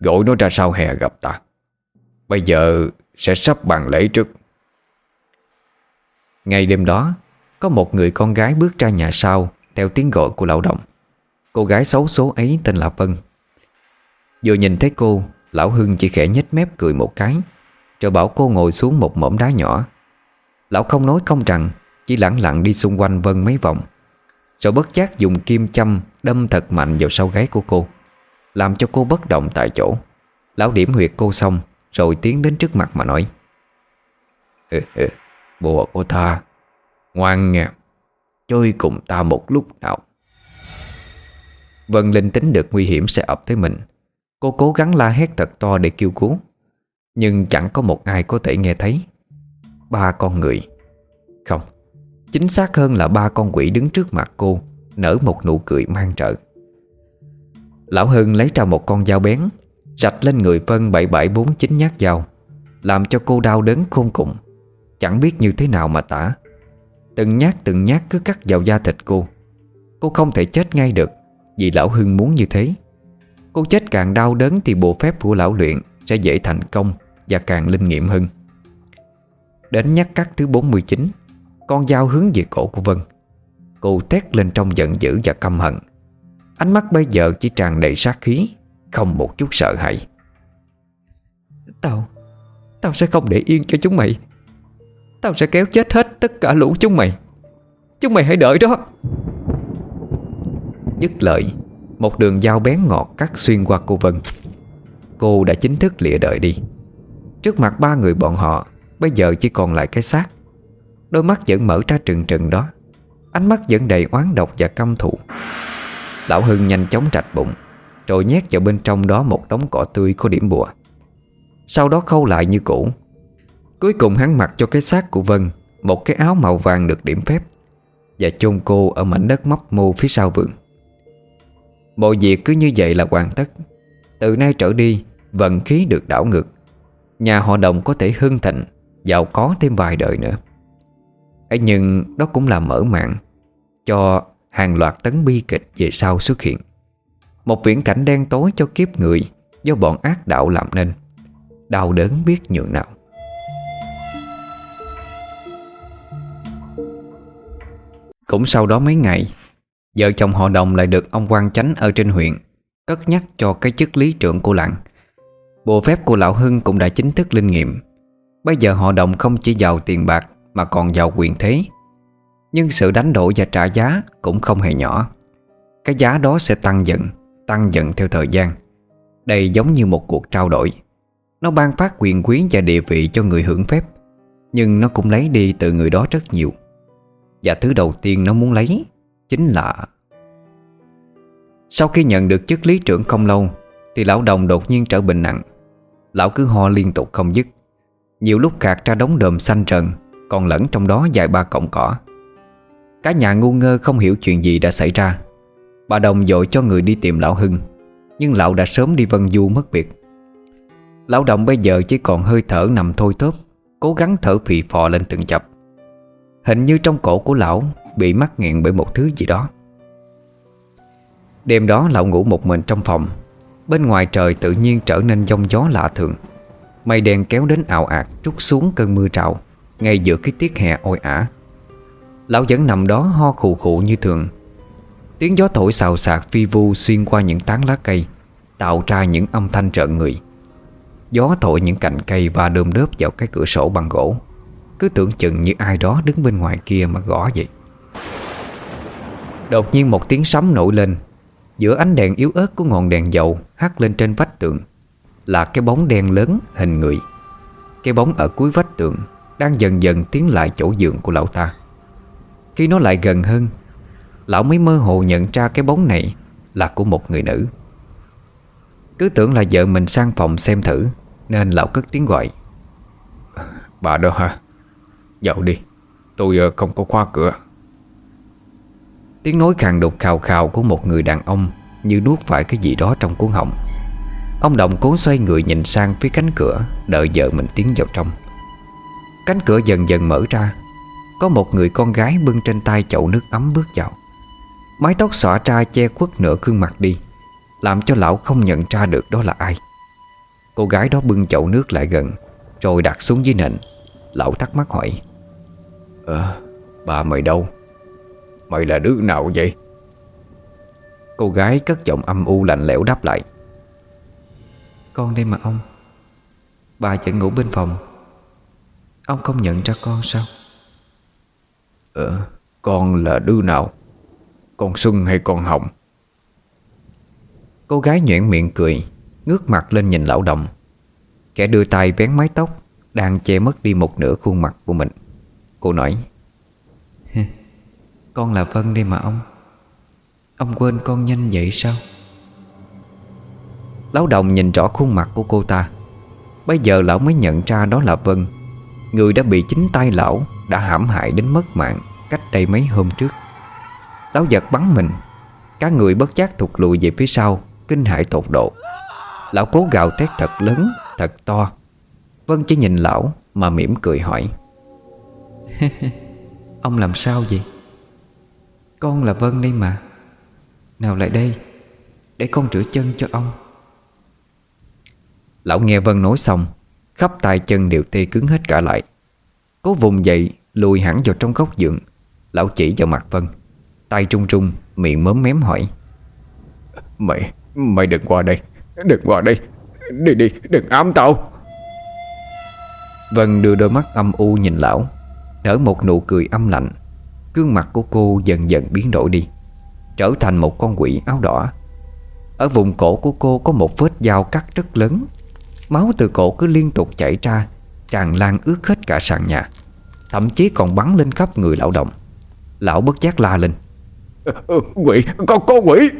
Gọi nó ra sau hè gặp ta. Bây giờ sẽ sắp bàn lễ trước. Ngày đêm đó, Có một người con gái bước ra nhà sau, Theo tiếng gọi của lão động. Cô gái xấu số ấy tên là Vân. Vừa nhìn thấy cô, Lão Hưng chỉ khẽ nhếch mép cười một cái, Rồi bảo cô ngồi xuống một mỏm đá nhỏ. Lão không nói không rằng, Chỉ lặng lặng đi xung quanh Vân mấy vòng, Rồi bất giác dùng kim châm Đâm thật mạnh vào sau gáy của cô, Làm cho cô bất động tại chỗ. Lão điểm huyệt cô xong rồi tiến đến trước mặt mà nói. Ừ, ừ, Bùa của ta Ngoan nghe Chơi cùng ta một lúc nào. Vân linh tính được nguy hiểm sẽ ập tới mình. Cô cố gắng la hét thật to để kêu cứu Nhưng chẳng có một ai có thể nghe thấy. Ba con người. Không Chính xác hơn là ba con quỷ đứng trước mặt cô Nở một nụ cười mang trợ. Lão Hưng lấy ra một con dao bén Rạch lên người Vân bảy bảy bốn chín nhát dao, Làm cho cô đau đớn khôn cùng Chẳng biết như thế nào mà tả. Từng nhát từng nhát cứ cắt vào da thịt cô. Cô không thể chết ngay được, Vì lão Hưng muốn như thế. Cô chết càng đau đớn thì bộ phép của lão luyện Sẽ dễ thành công Và càng linh nghiệm hơn. Đến nhát cắt thứ 49 Con dao hướng về cổ của Vân. Cô thét lên trong giận dữ và căm hận. Ánh mắt bây giờ chỉ tràn đầy sát khí. Không một chút sợ hãi. Tao Tao sẽ không để yên cho chúng mày. Tao sẽ kéo chết hết tất cả lũ chúng mày. Chúng mày hãy đợi đó. Dứt lời Một đường dao bén ngọt cắt xuyên qua cô Vân. Cô đã chính thức lìa đời đi. Trước mặt ba người bọn họ Bây giờ chỉ còn lại cái xác. Đôi mắt vẫn mở ra trừng trừng đó. Ánh mắt vẫn đầy oán độc và căm thù. Lão Hưng nhanh chóng trạch bụng rồi nhét vào bên trong đó một đống cỏ tươi có điểm bùa. Sau đó khâu lại như cũ. Cuối cùng hắn mặc cho cái xác của Vân Một cái áo màu vàng được điểm phép Và chôn cô ở mảnh đất mấp mô phía sau vườn. Mọi việc cứ như vậy là hoàn tất. Từ nay trở đi, Vận khí được đảo ngược. Nhà họ đồng có thể hưng thịnh, Giàu có thêm vài đời nữa. Ấy Nhưng đó cũng là mở mạng Cho hàng loạt tấn bi kịch về sau xuất hiện. Một viễn cảnh đen tối cho kiếp người Do bọn ác đạo làm nên. Đau đớn biết nhường nào. Cũng sau đó mấy ngày, Vợ chồng họ đồng lại được ông quan chánh ở trên huyện, Cất nhắc cho cái chức lý trưởng của làng. Bộ phép của Lão Hưng cũng đã chính thức linh nghiệm. Bây giờ họ đồng không chỉ giàu tiền bạc Mà còn giàu quyền thế. Nhưng sự đánh đổi và trả giá Cũng không hề nhỏ. Cái giá đó sẽ tăng dần. Tăng dần theo thời gian. Đây giống như một cuộc trao đổi. Nó ban phát quyền quý và địa vị cho người hưởng phép, Nhưng nó cũng lấy đi từ người đó rất nhiều. Và thứ đầu tiên nó muốn lấy Chính là Sau khi nhận được chức lý trưởng không lâu, Thì lão đồng đột nhiên trở bệnh nặng. Lão cứ ho liên tục không dứt. Nhiều lúc khạc ra đống đờm xanh trần, Còn lẫn trong đó vài ba cọng cỏ. Cả nhà ngu ngơ không hiểu chuyện gì đã xảy ra. Bà đồng dội cho người đi tìm lão Hưng. Nhưng lão đã sớm đi vân du mất biệt Lão đồng bây giờ chỉ còn hơi thở nằm thôi tớp, Cố gắng thở phì phò lên từng chập. Hình như trong cổ của lão Bị mắc nghẹn bởi một thứ gì đó. Đêm đó lão ngủ một mình trong phòng. Bên ngoài trời tự nhiên trở nên giông gió lạ thường. Mây đen kéo đến ảo ạt, Trút xuống cơn mưa trào Ngay giữa cái tiết hè oi ả. Lão vẫn nằm đó ho khù khụ như thường. Tiếng gió thổi xào xạc phi vu Xuyên qua những tán lá cây, Tạo ra những âm thanh trợn người. Gió thổi những cành cây và đơm đớp vào cái cửa sổ bằng gỗ. Cứ tưởng chừng như ai đó đứng bên ngoài kia mà gõ vậy. Đột nhiên một tiếng sấm nổi lên. Giữa ánh đèn yếu ớt của ngọn đèn dầu Hắt lên trên vách tường Là cái bóng đen lớn hình người. Cái bóng ở cuối vách tường Đang dần dần tiến lại chỗ giường của lão ta. Khi nó lại gần hơn Lão mới mơ hồ nhận ra cái bóng này Là của một người nữ. Cứ tưởng là vợ mình sang phòng xem thử Nên lão cất tiếng gọi. Bà đó hả? Dạo đi Tôi ờ, không có khóa cửa. Tiếng nói khàn đục khào khào của một người đàn ông Như nuốt phải cái gì đó trong cuốn họng. Ông Đồng cố xoay người nhìn sang phía cánh cửa Đợi vợ mình tiến vào trong. Cánh cửa dần dần mở ra Có một người con gái bưng trên tay chậu nước ấm bước vào Mái tóc xõa ra che khuất nửa gương mặt đi Làm cho lão không nhận ra được đó là ai Cô gái đó bưng chậu nước lại gần Rồi đặt xuống dưới nền Lão thắc mắc hỏi Ờ, bà mày đâu? Mày là đứa nào vậy? Cô gái cất giọng âm u lạnh lẽo đáp lại Con đây mà ông Bà vẫn ngủ bên phòng Ông không nhận ra con sao? Ờ, con là đứa nào? Con Xuân hay con Hồng? Cô gái nhoẻn miệng cười, Ngước mặt lên nhìn lão đồng. Kẻ đưa tay vén mái tóc, Đang che mất đi một nửa khuôn mặt của mình. Cô nói Con là Vân đây mà ông. Ông quên con nhanh vậy sao? Lão đồng nhìn rõ khuôn mặt của cô ta. Bây giờ lão mới nhận ra đó là Vân. Người đã bị chính tay lão Đã hãm hại đến mất mạng Cách đây mấy hôm trước. Lão giật bắn mình. Các người bất giác thụt lùi về phía sau Kinh hãi tột độ. Lão cố gào thét thật lớn, thật to. Vân chỉ nhìn lão Mà mỉm cười hỏi. Ông làm sao vậy? Con là Vân đây mà. Nào lại đây Để con rửa chân cho ông. Lão nghe Vân nói xong Khắp tay chân đều tê cứng hết cả lại. Cố vùng dậy Lùi hẳn vào trong góc giường. Lão chỉ vào mặt Vân. Tay trung trung Miệng mớm mém hỏi. Mày Mày đừng qua đây Đừng qua đây. Đi đi Đừng ám tao. Vân đưa đôi mắt âm u nhìn lão Nở một nụ cười âm lạnh. Gương mặt của cô dần dần biến đổi đi Trở thành một con quỷ áo đỏ. Ở vùng cổ của cô có một vết dao cắt rất lớn. Máu từ cổ cứ liên tục chảy ra Tràn lan ướt hết cả sàn nhà. Thậm chí còn bắn lên khắp người lão động. Lão bất giác la lên Ờ, quỷ, có, có quỷ.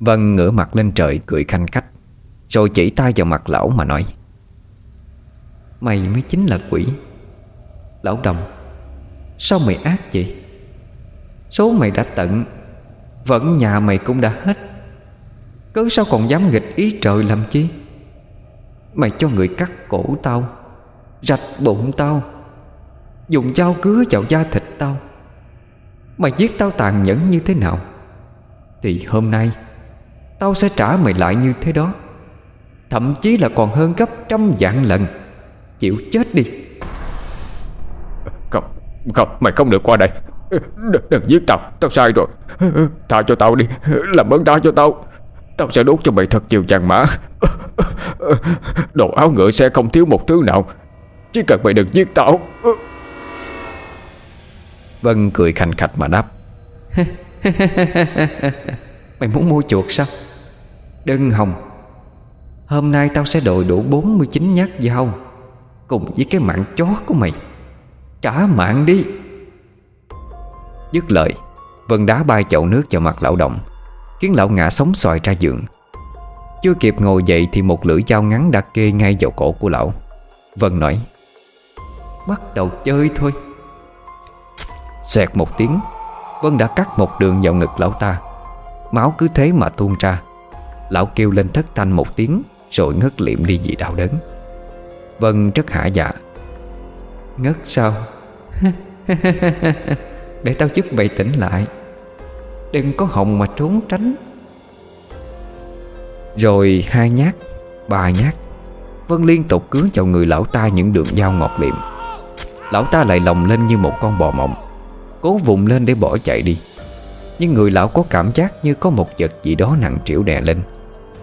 Vân ngửa mặt lên trời cười khanh khách Rồi chỉ tay vào mặt lão mà nói Mày mới chính là quỷ. Lão đồng Sao mày ác vậy? Số mày đã tận Vẫn nhà mày cũng đã hết. Cớ sao còn dám nghịch ý trời làm chi? Mày cho người cắt cổ tao Rạch bụng tao Dùng dao cứa vào da thịt tao. Mày giết tao tàn nhẫn như thế nào? Thì hôm nay Tao sẽ trả mày lại như thế đó. Thậm chí là còn hơn gấp trăm vạn lần. Chịu chết đi. Không, không, mày không được qua đây. Đừng, đừng giết tao, tao sai rồi. Tha cho tao đi, làm ơn tha cho tao. Tao sẽ đốt cho mày thật nhiều vàng mã. Đồ áo ngựa sẽ không thiếu một thứ nào. Chỉ cần mày đừng giết tao. Vân cười khành khạch mà đáp. Mày muốn mua chuột sao? Đừng hồng Hôm nay tao sẽ đội đủ 49 nhát dao Cùng với cái mạng chó của mày. Trả mạng đi. Dứt lời Vân đá bay chậu nước vào mặt lão động Khiến lão ngã sống xoài ra giường. Chưa kịp ngồi dậy Thì một lưỡi dao ngắn đã kê ngay vào cổ của lão. Vân nói Bắt đầu chơi thôi Xoẹt một tiếng, Vân đã cắt một đường vào ngực lão ta. Máu cứ thế mà tuôn ra. Lão kêu lên thất thanh một tiếng, Rồi ngất liệm đi vì đau đớn. Vân rất hả dạ. Ngất sao? Để tao giúp mày tỉnh lại. Đừng có hồng mà trốn tránh. Rồi hai nhát, Ba nhát. Vân liên tục cứa vào người lão ta những đường dao ngọt liệm. Lão ta lại lồng lên như một con bò mộng. Cố vùng lên để bỏ chạy đi. Nhưng người lão có cảm giác như có một vật gì đó nặng trĩu đè lên.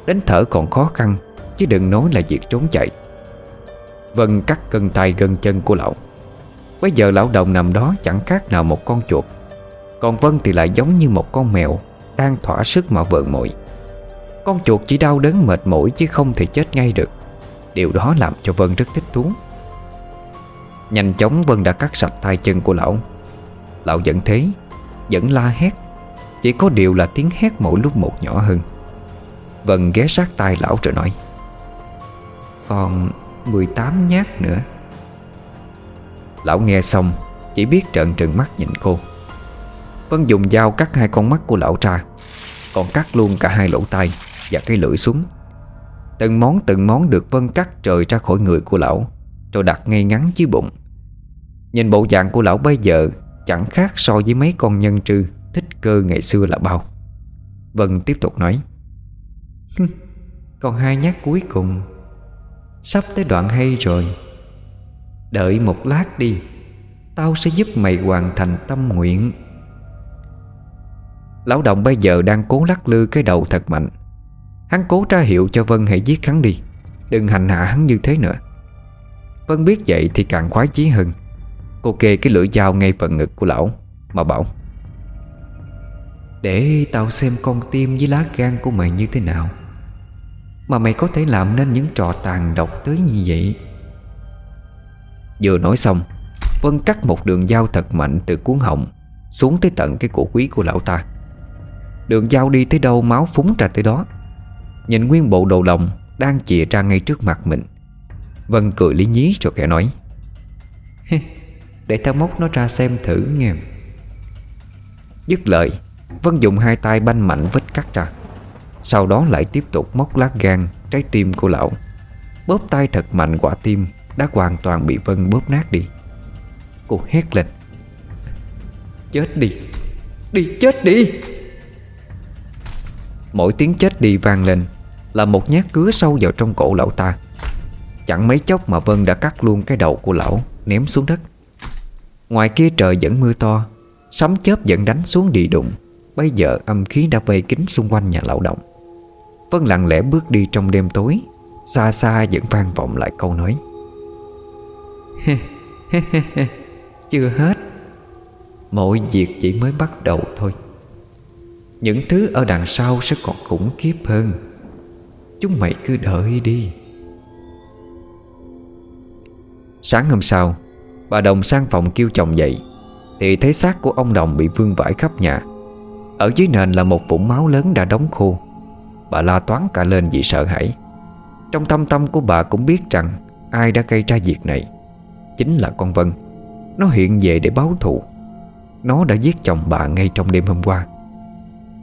Đến thở còn khó khăn, Chứ đừng nói là việc trốn chạy. Vân cắt cân tay gân chân của lão. Bây giờ lão đồng nằm đó chẳng khác nào một con chuột. Còn Vân thì lại giống như một con mèo, Đang thỏa sức mà vợn mội Con chuột chỉ đau đớn mệt mỏi Chứ không thể chết ngay được. Điều đó làm cho Vân rất thích thú. Nhanh chóng Vân đã cắt sạch tay chân của lão. Lão vẫn thế, Vẫn la hét. Chỉ có điều là tiếng hét mỗi lúc một nhỏ hơn. Vân ghé sát tai lão rồi nói, Còn 18 nhát nữa. Lão nghe xong, Chỉ biết trợn trừng mắt nhìn cô. Vân dùng dao cắt hai con mắt của lão ra, Còn cắt luôn cả hai lỗ tai Và cái lưỡi xuống. Từng món từng món được Vân cắt trời ra khỏi người của lão, Rồi đặt ngay ngắn dưới bụng. Nhìn bộ dạng của lão bây giờ Chẳng khác so với mấy con nhân trư Thích cơ ngày xưa là bao. Vân tiếp tục nói Còn hai nhát cuối cùng, Sắp tới đoạn hay rồi. Đợi một lát đi, Tao sẽ giúp mày hoàn thành tâm nguyện. Lão động bây giờ đang cố lắc lư cái đầu thật mạnh. Hắn cố tra hiệu cho Vân hãy giết hắn đi, Đừng hành hạ hắn như thế nữa. Vân biết vậy thì càng khoái chí hơn. Cô kê cái lưỡi dao ngay phần ngực của lão, Mà bảo, Để tao xem con tim với lá gan của mày như thế nào. Mà mày có thể làm nên những trò tàn độc tới như vậy. Vừa nói xong, Vân cắt một đường dao thật mạnh từ cuốn họng Xuống tới tận cái cổ quý của lão ta. Đường dao đi tới đâu máu phúng ra tới đó. Nhìn nguyên bộ đầu lòng Đang chìa ra ngay trước mặt mình, Vân cười lý nhí rồi kẻ nói Để tao móc nó ra xem thử nghe Dứt lời, Vân dùng hai tay banh mạnh vết cắt ra. Sau đó lại tiếp tục móc lát gan Trái tim của lão. Bóp tay thật mạnh quả tim Đã hoàn toàn bị Vân bóp nát đi. Cô hét lên. Chết đi. Đi chết đi. Mỗi tiếng chết đi vang lên Là một nhát cứa sâu vào trong cổ lão ta. Chẳng mấy chốc mà Vân đã cắt luôn cái đầu của lão Ném xuống đất. Ngoài kia trời vẫn mưa to, Sấm chớp vẫn đánh xuống đi đụng. Bây giờ âm khí đã vây kín xung quanh nhà lão động. Vân lặng lẽ bước đi trong đêm tối, Xa xa vẫn vang vọng lại câu nói. Chưa hết. Mọi việc chỉ mới bắt đầu thôi. Những thứ ở đằng sau sẽ còn khủng khiếp hơn. Chúng mày cứ đợi đi. Sáng hôm sau Bà Đồng sang phòng kêu chồng dậy. Thì thấy xác của ông Đồng bị vương vãi khắp nhà. Ở dưới nền là một vũng máu lớn đã đóng khô. Bà la toán cả lên vì sợ hãi. Trong tâm tâm của bà cũng biết rằng Ai đã gây ra việc này. Chính là con Vân. Nó hiện về để báo thù. Nó đã giết chồng bà ngay trong đêm hôm qua.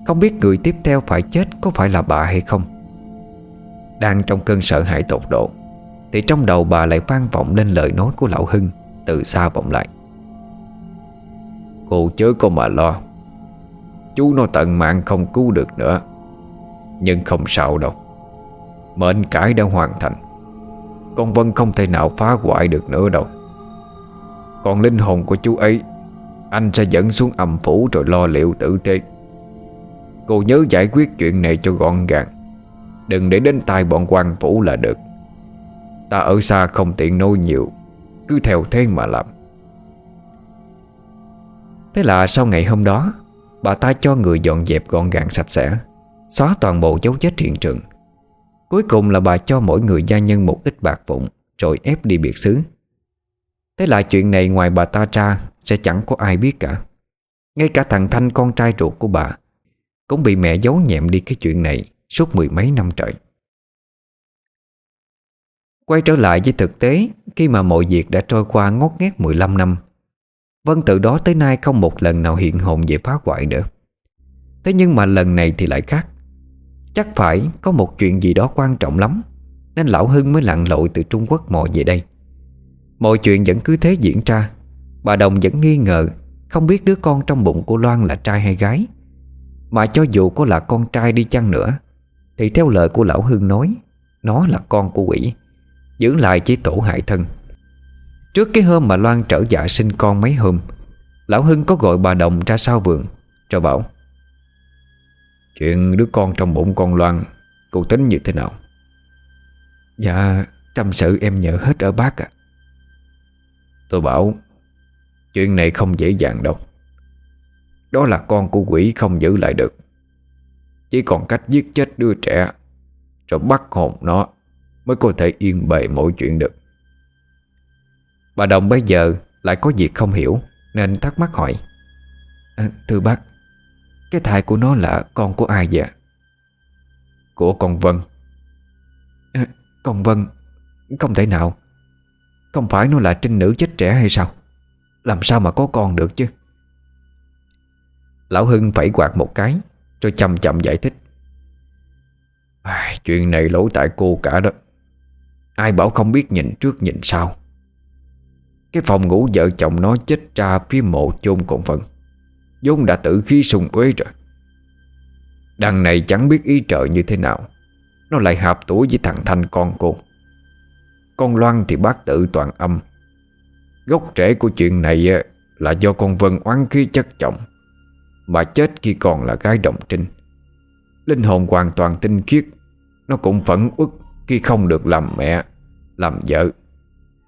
Không biết người tiếp theo phải chết Có phải là bà hay không. Đang trong cơn sợ hãi tột độ, Thì trong đầu bà lại vang vọng lên lời nói của lão Hưng. Từ xa vọng lại. Cô chớ có mà lo. Chú nó tận mạng không cứu được nữa. Nhưng không sao đâu. Mệnh cải đã hoàn thành. Con Vân không thể nào phá hoại được nữa đâu. Còn linh hồn của chú ấy, Anh sẽ dẫn xuống âm phủ rồi lo liệu tử tế. Cô nhớ giải quyết chuyện này cho gọn gàng. Đừng để đến tai bọn quan phủ là được. Ta ở xa không tiện nói nhiều. Cứ theo thế mà làm. Thế là sau ngày hôm đó, Bà ta cho người dọn dẹp gọn gàng sạch sẽ, Xóa toàn bộ dấu vết hiện trường. Cuối cùng là bà cho mỗi người gia nhân một ít bạc vụn Rồi ép đi biệt xứ. Thế là chuyện này ngoài bà ta ra Sẽ chẳng có ai biết cả. Ngay cả thằng Thanh con trai ruột của bà Cũng bị mẹ giấu nhẹm đi cái chuyện này Suốt mười mấy năm trời. Quay trở lại với thực tế khi mà mọi việc đã trôi qua ngót nghét 15 năm. Vân từ đó tới nay không một lần nào hiện hồn về phá hoại nữa. Thế nhưng mà lần này thì lại khác. Chắc phải có một chuyện gì đó quan trọng lắm, Nên Lão Hưng mới lặn lội từ Trung Quốc mò về đây. Mọi chuyện vẫn cứ thế diễn ra, Bà Đồng vẫn nghi ngờ, Không biết đứa con trong bụng của Loan là trai hay gái. Mà cho dù có là con trai đi chăng nữa, Thì theo lời của Lão Hưng nói, Nó là con của quỷ. Giữ lại chỉ tổ hại thân. Trước cái hôm mà Loan trở dạ sinh con mấy hôm, Lão Hưng có gọi bà Đồng ra sau vườn, Rồi bảo, Chuyện đứa con trong bụng con Loan, Cô tính như thế nào? Dạ Tâm sự em nhờ hết ở bác ạ. Tôi bảo, Chuyện này không dễ dàng đâu. Đó là con của quỷ không giữ lại được. Chỉ còn cách giết chết đứa trẻ, Rồi bắt hồn nó. Mới có thể yên bề mọi chuyện được. Bà Đồng bây giờ lại có việc không hiểu Nên thắc mắc hỏi. À, Thưa bác Cái thai của nó là con của ai vậy? Của con Vân. À, Con Vân Không thể nào. Không phải nó là trinh nữ chết trẻ hay sao? Làm sao mà có con được chứ? Lão Hưng phải quạt một cái Rồi chậm chậm giải thích. À, Chuyện này lỗi tại cô cả đó. Ai bảo không biết nhìn trước nhìn sau. Cái phòng ngủ vợ chồng nó chết ra phía mộ chôn còn phận. Vốn đã tử khí sùng quế rồi. Đằng này chẳng biết ý trợ như thế nào. Nó lại hợp tuổi với thằng Thanh con cô. Con Loan thì bác tự toàn âm. Gốc rễ của chuyện này ờ, Là do con Vân oán khí chất chồng, Mà chết khi còn là gái đồng trinh. Linh hồn hoàn toàn tinh khiết, Nó cũng phẫn uất. Khi không được làm mẹ Làm vợ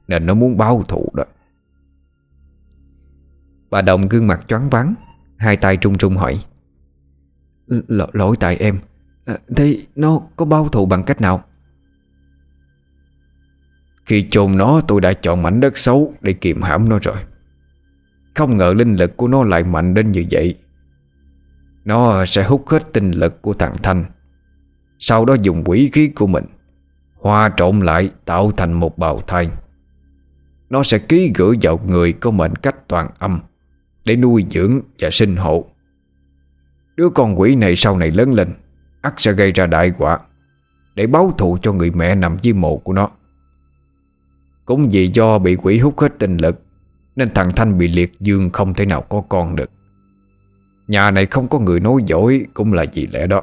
Nên nó muốn báo thù đó. Bà Đồng gương mặt choáng váng Hai tay trung trung hỏi L Lỗi tại em. À, Thế nó có báo thù bằng cách nào? Khi chôn nó tôi đã chọn mảnh đất xấu Để kiềm hãm nó rồi. Không ngờ linh lực của nó lại mạnh đến như vậy. Nó sẽ hút hết tinh lực của thằng Thanh Sau đó dùng quỷ khí của mình Hòa trộn lại tạo thành một bào thai. Nó sẽ ký gửi vào người có mệnh cách toàn âm Để nuôi dưỡng và sinh hộ. Đứa con quỷ này sau này lớn lên, ắt sẽ gây ra đại quả Để báo thù cho người mẹ nằm dưới mộ của nó. Cũng vì do bị quỷ hút hết tinh lực, Nên thằng Thanh bị liệt dương không thể nào có con được. Nhà này không có người nói dối Cũng là vì lẽ đó.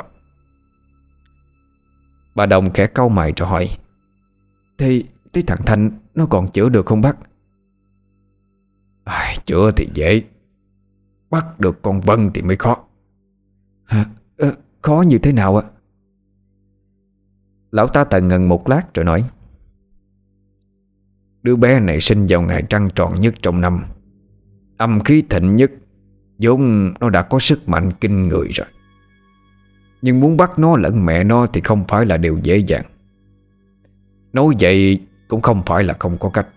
Bà Đồng khẽ cau mày rồi hỏi Thế, thế thằng Thanh nó còn chữa được không bác? À, chữa thì dễ Bắt được con Vân thì mới khó Hả? À, khó như thế nào ạ? Lão ta tần ngần một lát rồi nói Đứa bé này sinh vào ngày trăng tròn nhất trong năm Âm khí thịnh nhất vốn nó đã có sức mạnh kinh người rồi nhưng muốn bắt nó lẫn mẹ nó Thì không phải là điều dễ dàng. Nói vậy cũng không phải là không có cách.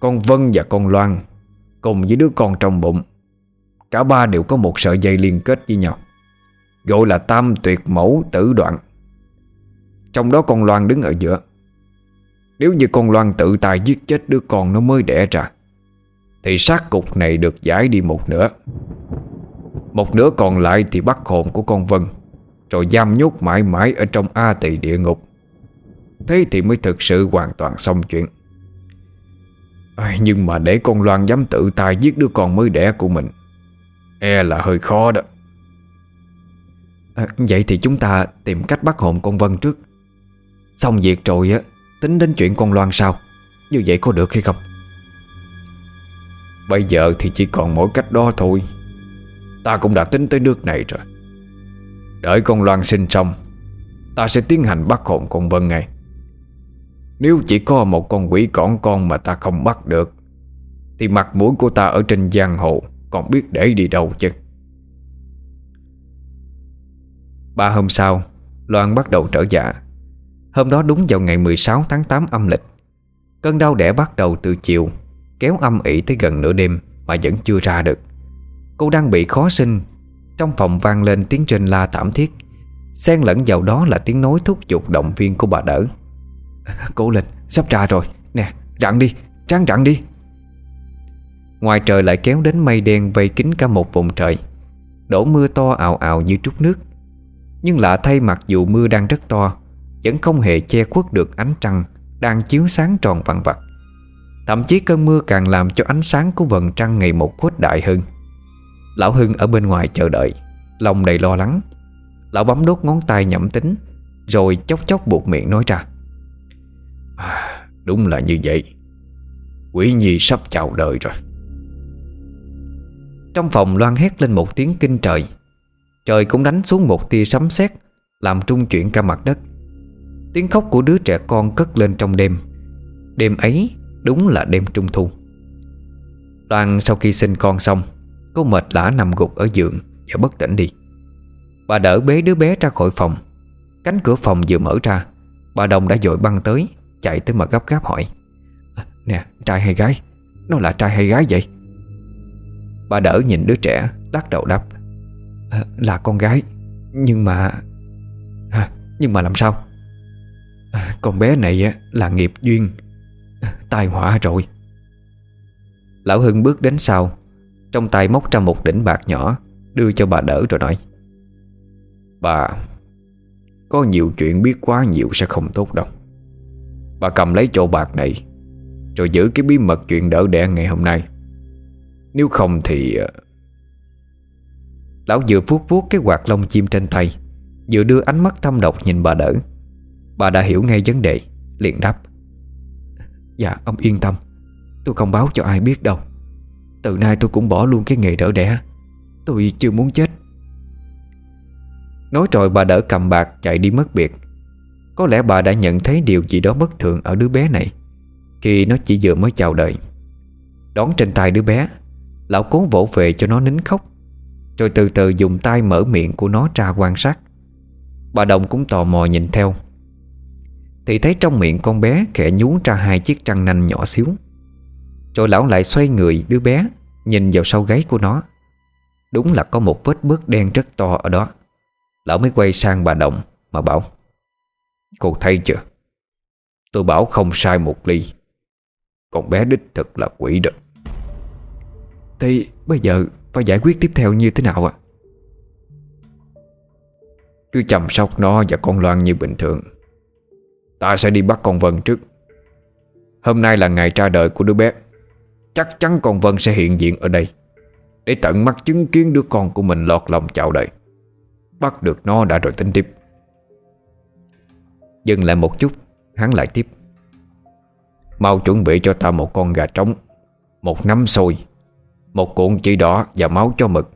Con Vân và con Loan Cùng với đứa con trong bụng, Cả ba đều có một sợi dây liên kết với nhau, Gọi là tam tuyệt mẫu tử đoạn. Trong đó con Loan đứng ở giữa. Nếu như con Loan tự tài giết chết đứa con nó mới đẻ ra, Thì sát cục này được giải đi một nửa. Một nửa còn lại thì bắt hồn của con Vân Rồi giam nhốt mãi mãi ở trong A tỳ địa ngục. Thế thì mới thực sự hoàn toàn xong chuyện. À, Nhưng mà để con Loan dám tự tay giết đứa con mới đẻ của mình E là hơi khó đó. À, Vậy thì chúng ta tìm cách bắt hồn con Vân trước. Xong việc rồi á Tính đến chuyện con Loan sau Như vậy có được hay không? Bây giờ thì chỉ còn mỗi cách đó thôi. Ta cũng đã tính tới nước này rồi. Đợi con Loan sinh xong, Ta sẽ tiến hành bắt hồn con Vân ngay. Nếu chỉ có một con quỷ cỏn con mà ta không bắt được, Thì mặt mũi của ta ở trên giang hồ Còn biết để đi đâu chứ? Ba hôm sau, Loan bắt đầu trở dạ. Hôm đó đúng vào ngày 16 tháng 8 âm lịch, Cơn đau đẻ bắt đầu từ chiều, Kéo âm ỉ tới gần nửa đêm Mà vẫn chưa ra được. Cô đang bị khó sinh. Trong phòng vang lên tiếng trên la thảm thiết. Xen lẫn vào đó là tiếng nói thúc giục động viên của bà đỡ. Cố lên, sắp ra rồi. Nè, rặn đi, tráng rặn đi. Ngoài trời lại kéo đến mây đen vây kín cả một vùng trời. Đổ mưa to ào ào như trút nước. Nhưng lạ thay mặc dù mưa đang rất to Vẫn không hề che khuất được ánh trăng Đang chiếu sáng tròn vặn vặt. Thậm chí cơn mưa càng làm cho ánh sáng của vầng trăng ngày một khuếch đại hơn. Lão Hưng ở bên ngoài chờ đợi. Lòng đầy lo lắng. Lão bấm đốt ngón tay nhẩm tính Rồi chốc chốc buộc miệng nói ra. À, Đúng là như vậy. Quỷ nhi sắp chào đời rồi. Trong phòng loan hét lên một tiếng kinh trời. Trời cũng đánh xuống một tia sấm sét Làm trung chuyển cả mặt đất. Tiếng khóc của đứa trẻ con cất lên trong đêm. Đêm ấy đúng là đêm trung thu. Loan sau khi sinh con xong Cô mệt lã nằm gục ở giường Và bất tỉnh đi. Bà đỡ bế đứa bé ra khỏi phòng. Cánh cửa phòng vừa mở ra Bà Đồng đã dội băng tới Chạy tới mà gấp gáp hỏi. À, nè trai hay gái? Nó là trai hay gái vậy? Bà đỡ nhìn đứa trẻ Lắc đầu đáp. À, Là con gái Nhưng mà à, Nhưng mà làm sao? À, Con bé này là nghiệp duyên. À, tai họa rồi. Lão Hưng bước đến sau trong tay móc ra một đỉnh bạc nhỏ, Đưa cho bà đỡ rồi nói, Bà, Có nhiều chuyện biết quá nhiều sẽ không tốt đâu. Bà cầm lấy chỗ bạc này, Rồi giữ cái bí mật chuyện đỡ đẻ ngày hôm nay. Nếu không thì ờ, Lão vừa vuốt vuốt cái quạt lông chim trên tay, Vừa đưa ánh mắt thâm độc nhìn bà đỡ. Bà đã hiểu ngay vấn đề, liền đáp Dạ ông yên tâm, Tôi không báo cho ai biết đâu. Từ nay tôi cũng bỏ luôn cái nghề đỡ đẻ. Tôi chưa muốn chết. Nói rồi bà đỡ cầm bạc chạy đi mất biệt. Có lẽ bà đã nhận thấy điều gì đó bất thường ở đứa bé này, Khi nó chỉ vừa mới chào đời. Đón trên tay đứa bé, Lão cố vỗ về cho nó nín khóc, Rồi từ từ dùng tay mở miệng của nó ra quan sát. Bà Đồng cũng tò mò nhìn theo. Thì thấy trong miệng con bé khẽ nhú ra hai chiếc răng nanh nhỏ xíu. Rồi lão lại xoay người đứa bé, Nhìn vào sau gáy của nó. Đúng là có một vết bước đen rất to ở đó. Lão mới quay sang bà Đồng Mà bảo, Cô thấy chưa? Tôi bảo không sai một ly. Con bé đích thực là quỷ đó. Thì bây giờ Phải giải quyết tiếp theo như thế nào ạ? Cứ chăm sóc nó và con Loan như bình thường. Ta sẽ đi bắt con Vân trước. Hôm nay là ngày ra đời của đứa bé. Chắc chắn con Vân sẽ hiện diện ở đây, Để tận mắt chứng kiến đứa con của mình lọt lòng chào đời Bắt được nó đã rồi, tính tiếp. Dừng lại một chút, Hắn lại tiếp. Mau chuẩn bị cho ta một con gà trống, Một nắm xôi, Một cuộn chỉ đỏ và máu cho mực,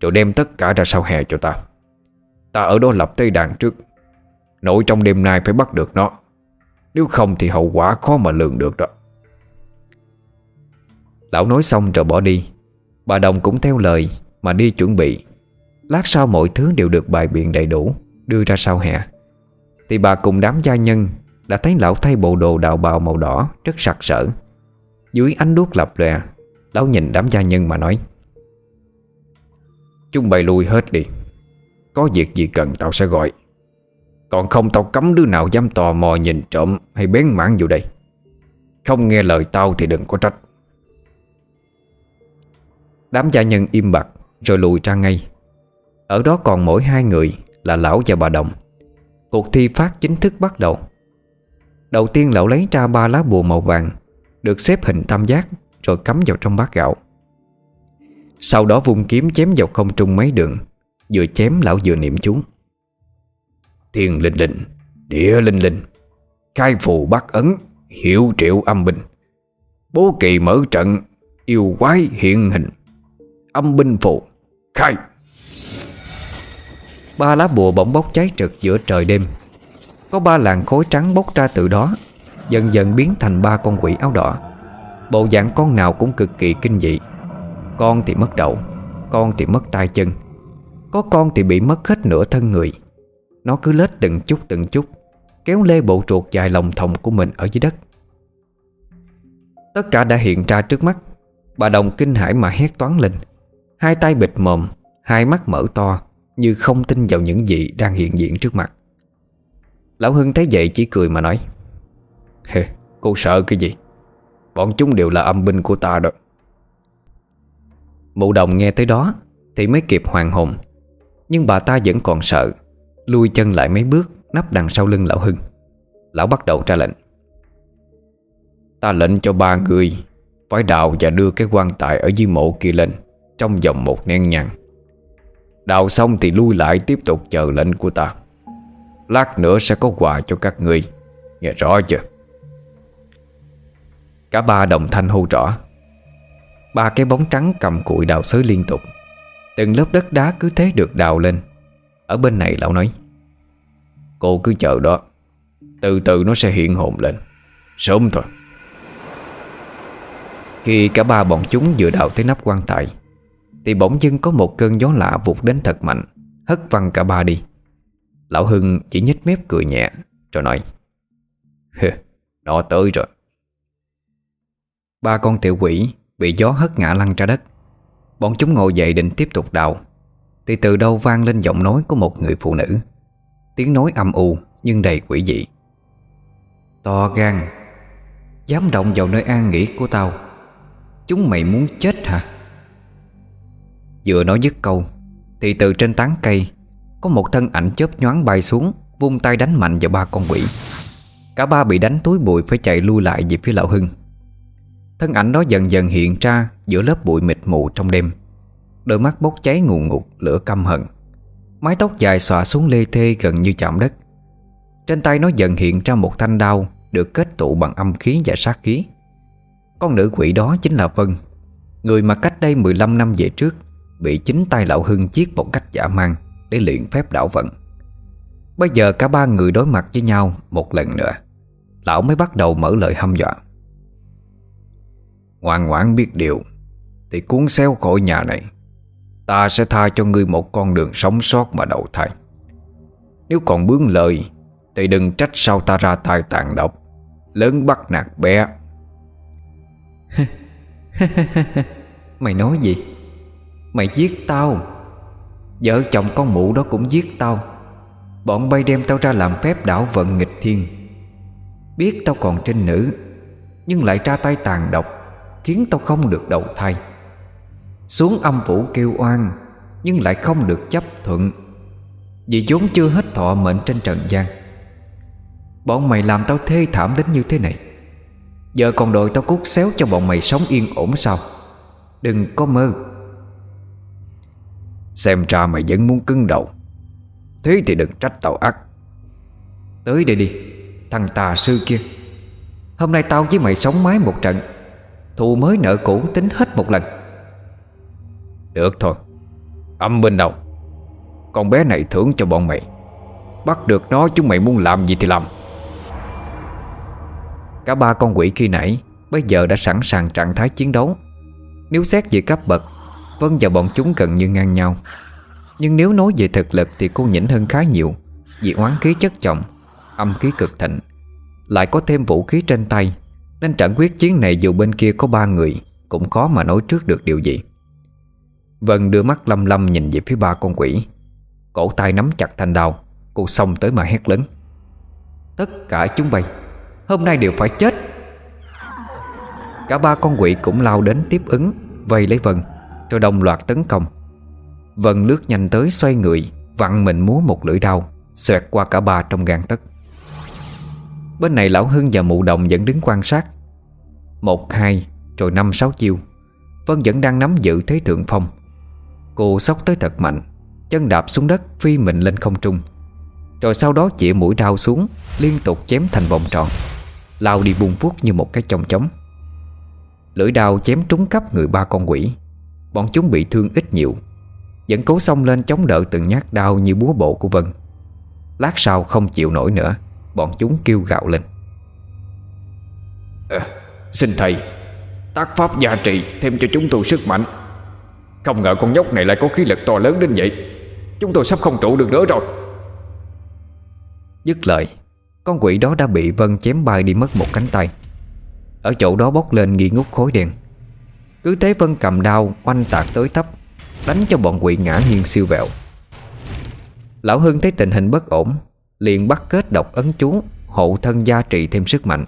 Rồi đem tất cả ra sau hè cho ta. Ta ở đó lập tây đàn trước, nổi trong đêm nay phải bắt được nó. Nếu không thì hậu quả khó mà lường được đó. Lão nói xong rồi bỏ đi. Bà Đồng cũng theo lời Mà đi chuẩn bị. Lát sau mọi thứ đều được bài biện đầy đủ, Đưa ra sau hè. Thì bà cùng đám gia nhân Đã thấy lão thay bộ đồ đạo bào màu đỏ Rất sặc sỡ. Dưới ánh đuốc lập lòe, Lão nhìn đám gia nhân mà nói, Chúng bày lui hết đi. Có việc gì cần tao sẽ gọi. Còn không tao cấm đứa nào dám tò mò nhìn trộm Hay bén mảng vô đây. Không nghe lời tao thì đừng có trách. Đám gia nhân im bặt, Rồi lùi ra ngay. Ở đó còn mỗi hai người Là lão và bà Đồng. Cuộc thi phát chính thức bắt đầu. Đầu tiên lão lấy ra ba lá bùa màu vàng, Được xếp hình tam giác, Rồi cắm vào trong bát gạo. Sau đó vung kiếm chém vào không trung mấy đường, Vừa chém lão vừa niệm chú. Thiên linh linh, Địa linh linh, Khai phù bắt ấn, Hiệu triệu âm binh Bố kỳ mở trận, Yêu quái hiện hình. Âm binh phụ. Khai. Ba lá bùa bỗng bốc cháy trực giữa trời đêm. Có ba làn khối trắng bốc ra từ đó, Dần dần biến thành ba con quỷ áo đỏ. Bộ dạng con nào cũng cực kỳ kinh dị. Con thì mất đầu, Con thì mất tay chân. Có con thì bị mất hết nửa thân người. Nó cứ lết từng chút từng chút, Kéo lê bộ ruột dài lòng thòng của mình ở dưới đất. Tất cả đã hiện ra trước mắt. Bà Đồng kinh hãi mà hét toán lên. Hai tay bịt mồm Hai mắt mở to Như không tin vào những gì đang hiện diện trước mặt. Lão Hưng thấy vậy chỉ cười mà nói Hề, cô sợ cái gì? Bọn chúng đều là âm binh của ta đó. Mụ đồng nghe tới đó Thì mới kịp hoàng hồn Nhưng bà ta vẫn còn sợ Lui chân lại mấy bước Nắp đằng sau lưng lão Hưng. Lão bắt đầu ra lệnh Ta lệnh cho ba người Phải đào và đưa cái quan tài Ở dưới mộ kia lên. Trong vòng một nén nhang. Đào xong thì lui lại tiếp tục chờ lệnh của ta. Lát nữa sẽ có quà cho các người Nghe rõ chưa? Cả ba đồng thanh hô rõ. Ba cái bóng trắng cầm cụi đào xới liên tục. Từng lớp đất đá cứ thế được đào lên. Ở bên này lão nói. Cô cứ chờ đó. Từ từ nó sẽ hiện hồn lên. Sớm thôi. Khi cả ba bọn chúng vừa đào tới nắp quan tài thì bỗng dưng có một cơn gió lạ vụt đến thật mạnh, Hất văng cả ba đi. Lão Hưng chỉ nhếch mép cười nhẹ, Rồi nói Nó tới rồi. Ba con tiểu quỷ Bị gió hất ngã lăn ra đất. Bọn chúng ngồi dậy định tiếp tục đào. Thì từ đâu vang lên giọng nói của một người phụ nữ. Tiếng nói âm u Nhưng đầy quỷ dị. To gan, Dám động vào nơi an nghỉ của tao. Chúng mày muốn chết hả? Vừa nói dứt câu, Thì từ trên tán cây, Có một thân ảnh chớp nhoáng bay xuống, Vung tay đánh mạnh vào ba con quỷ. Cả ba bị đánh túi bụi Phải chạy lui lại về phía lão Hưng. Thân ảnh đó dần dần hiện ra Giữa lớp bụi mịt mù trong đêm. Đôi mắt bốc cháy ngùn ngụt, lửa căm hận. Mái tóc dài xòa xuống lê thê gần như chạm đất. Trên tay nó dần hiện ra một thanh đao Được kết tụ bằng âm khí và sát khí. Con nữ quỷ đó chính là Vân, Người mà cách đây 15 năm về trước Bị chính tay lão Hưng giết một cách giả mang Để luyện phép đảo vận. Bây giờ cả ba người đối mặt với nhau Một lần nữa, Lão mới bắt đầu mở lời hăm dọa. Ngoan ngoãn biết điều, Thì cuốn xéo khỏi nhà này, Ta sẽ tha cho ngươi một con đường sống sót mà đầu thai. Nếu còn bướng lời, Thì đừng trách sao ta ra tay tàn độc, Lớn bắt nạt bé. Mày nói gì? Mày giết tao. Vợ chồng con mụ đó cũng giết tao. Bọn bay đem tao ra làm phép đảo vận nghịch thiên. Biết tao còn trên nữ, Nhưng lại ra tay tàn độc, Khiến tao không được đầu thai. Xuống âm phủ kêu oan, Nhưng lại không được chấp thuận, Vì vốn chưa hết thọ mệnh trên trần gian. Bọn mày làm tao thê thảm đến như thế này. Giờ còn đòi tao cút xéo cho bọn mày sống yên ổn sao? Đừng có mơ. Xem ra mày vẫn muốn cứng đầu. Thế thì đừng trách tao ác. Tới đây đi, Thằng tà sư kia. Hôm nay tao với mày sống mái một trận. Thù mới nợ cũ tính hết một lần. Được thôi, Âm bên đầu. Con bé này thưởng cho bọn mày. Bắt được nó chúng mày muốn làm gì thì làm. Cả ba con quỷ khi nãy, Bây giờ đã sẵn sàng trạng thái chiến đấu. Nếu xét về cấp bậc Vân và bọn chúng gần như ngang nhau. Nhưng nếu nói về thực lực Thì cô nhỉnh hơn khá nhiều. Vì oán khí chất trọng, Âm khí cực thịnh, Lại có thêm vũ khí trên tay, Nên trận quyết chiến này dù bên kia có ba người, Cũng khó mà nói trước được điều gì. Vân đưa mắt lâm lâm nhìn về phía ba con quỷ. Cổ tay nắm chặt thanh đao, Cô xông tới mà hét lớn. Tất cả chúng bay, Hôm nay đều phải chết. Cả ba con quỷ cũng lao đến tiếp ứng, Vây lấy Vân. Rồi đồng loạt tấn công. Vân lướt nhanh tới xoay người Vặn mình múa một lưỡi đao Xoẹt qua cả ba trong gan tấc. Bên này Lão Hưng và Mụ Đồng vẫn đứng quan sát. Một, hai, rồi năm, sáu chiêu. Vân vẫn đang nắm giữ thế thượng phong. Cô sóc tới thật mạnh Chân đạp xuống đất phi mình lên không trung. Rồi sau đó chĩa mũi đao xuống Liên tục chém thành vòng tròn. Lao đi buông vuốt như một cái chồng chống Lưỡi đao chém trúng khắp người ba con quỷ. Bọn chúng bị thương ít nhiều. Vẫn cố xông lên chống đỡ từng nhát đao như búa bộ của Vân. Lát sau không chịu nổi nữa Bọn chúng kêu gạo lên. À, Xin thầy Tác pháp gia trị thêm cho chúng tôi sức mạnh. Không ngờ con nhóc này lại có khí lực to lớn đến vậy. Chúng tôi sắp không trụ được nữa rồi. Dứt lời Con quỷ đó đã bị Vân chém bay đi mất một cánh tay. Ở chỗ đó bốc lên nghi ngút khối đen cứ thế Vân cầm đao, Oanh tạc tới thấp, Đánh cho bọn quỷ ngã nghiêng siêu vẹo. Lão Hưng thấy tình hình bất ổn, Liền bắt kết độc ấn chú, Hộ thân gia trị thêm sức mạnh.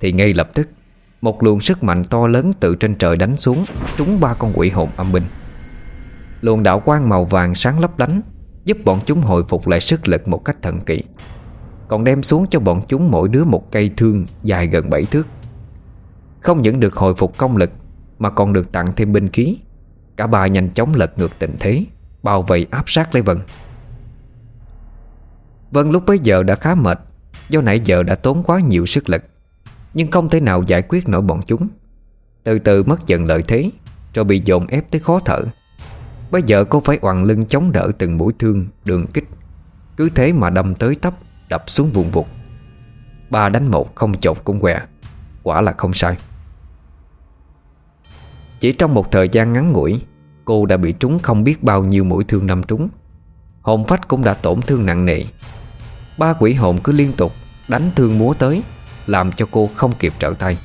Thì ngay lập tức, Một luồng sức mạnh to lớn từ trên trời đánh xuống, Trúng ba con quỷ hồn âm binh. Luồng đạo quang màu vàng sáng lấp lánh, Giúp bọn chúng hồi phục lại sức lực một cách thần kỳ. Còn đem xuống cho bọn chúng mỗi đứa một cây thương Dài gần 7 thước. Không những được hồi phục công lực mà còn được tặng thêm binh khí. Cả ba nhanh chóng lật ngược tình thế, Bao vây áp sát lấy Vân. Vân lúc bấy giờ đã khá mệt, Do nãy giờ đã tốn quá nhiều sức lực, Nhưng không thể nào giải quyết nổi bọn chúng. Từ từ mất dần lợi thế, Rồi bị dồn ép tới khó thở. Bây giờ cô phải oằn lưng chống đỡ từng mũi thương, Đường kích. Cứ thế mà đâm tới tấp, Đập xuống vùng vụt Ba đánh một không chột cũng què, Quả là không sai. Chỉ trong một thời gian ngắn ngủi, Cô đã bị trúng không biết bao nhiêu mũi thương đâm trúng. Hồn phách cũng đã tổn thương nặng nề. Ba quỷ hồn cứ liên tục Đánh thương múa tới, Làm cho cô không kịp trở tay.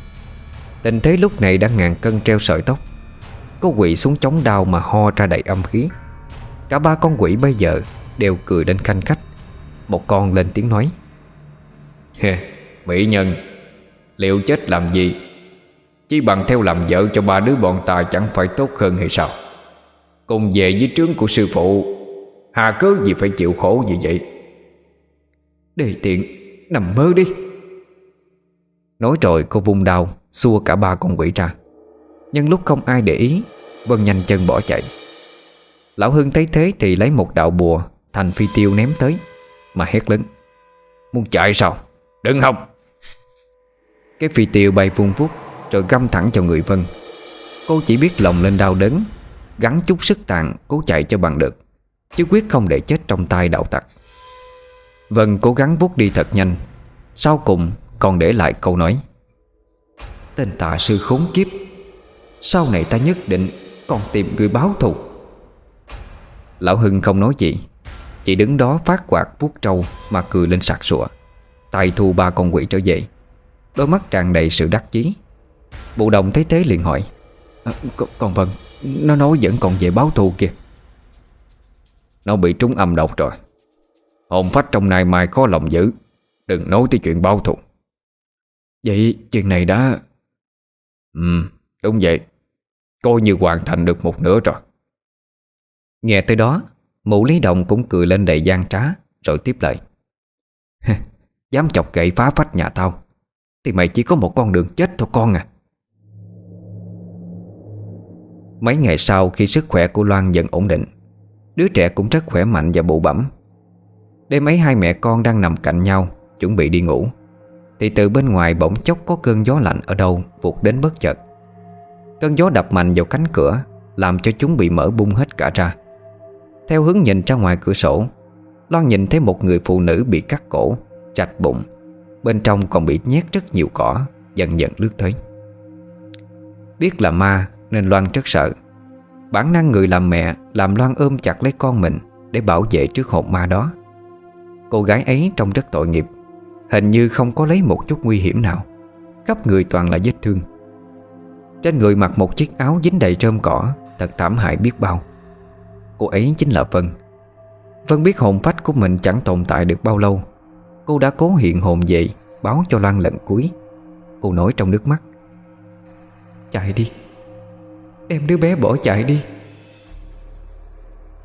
Tình thế lúc này đã ngàn cân treo sợi tóc. Cô quỷ xuống chống đau mà ho ra đầy âm khí. Cả ba con quỷ bây giờ Đều cười đến khanh khách. Một con lên tiếng nói Mỹ nhân, Liệu chết làm gì? Chỉ bằng theo làm vợ cho ba đứa bọn ta Chẳng phải tốt hơn hay sao? Cùng về với trướng của sư phụ, Hà cớ gì phải chịu khổ như vậy? Đề tiện, Nằm mơ đi. Nói rồi cô vung đau Xua cả ba con quỷ ra. Nhưng lúc không ai để ý, Vân nhanh chân bỏ chạy. Lão Hưng thấy thế thì lấy một đạo bùa, Thành phi tiêu ném tới, Mà hét lớn. Muốn chạy sao? Đừng hòng Cái phi tiêu bay vung vút rồi găm thẳng cho người Vân. Cô chỉ biết lòng lên đau đớn Gắn chút sức tàn, cố chạy cho bằng được, Chứ quyết không để chết trong tay đạo tặc. Vân cố gắng vút đi thật nhanh, Sau cùng còn để lại câu nói, Tên tà sư khốn kiếp, Sau này ta nhất định Còn tìm người báo thù. Lão Hưng không nói gì, Chỉ đứng đó phát quạt vuốt trâu Mà cười lên sặc sụa. Tay thu ba con quỷ trở về, Đôi mắt tràn đầy sự đắc chí. Bộ đồng thấy thế liền hỏi à, Còn Vân Nó nói vẫn còn về báo thù kìa. Nó bị trúng âm độc rồi. Hồn phách trong này mai khó lòng giữ Đừng nói tới chuyện báo thù. Vậy chuyện này đã Ừ đúng vậy. Coi như hoàn thành được một nửa rồi. Nghe tới đó Mụ Lý Đồng cũng cười lên đầy gian trá Rồi tiếp lời. Dám chọc gậy phá phách nhà tao Thì mày chỉ có một con đường chết thôi con à. Mấy ngày sau khi sức khỏe của Loan dần ổn định, Đứa trẻ cũng rất khỏe mạnh và bụ bẩm. Đêm ấy hai mẹ con đang nằm cạnh nhau, Chuẩn bị đi ngủ. Thì từ bên ngoài bỗng chốc có cơn gió lạnh ở đâu Vụt đến bất chợt. Cơn gió đập mạnh vào cánh cửa, Làm cho chúng bị mở bung hết cả ra. Theo hướng nhìn ra ngoài cửa sổ, Loan nhìn thấy một người phụ nữ bị cắt cổ Trạch bụng. Bên trong còn bị nhét rất nhiều cỏ, Dần dần lướt tới. Biết là ma nên Loan rất sợ. Bản năng người làm mẹ Làm Loan ôm chặt lấy con mình Để bảo vệ trước hồn ma đó. Cô gái ấy trông rất tội nghiệp, Hình như không có lấy một chút nguy hiểm nào, Khắp người toàn là vết thương. Trên người mặc một chiếc áo dính đầy rơm cỏ, Thật thảm hại biết bao. Cô ấy chính là Vân. Vân biết hồn phách của mình chẳng tồn tại được bao lâu. Cô đã cố hiện hồn dậy Báo cho Lan lần cuối. Cô nói trong nước mắt, Chạy đi. Đem đứa bé bỏ chạy đi.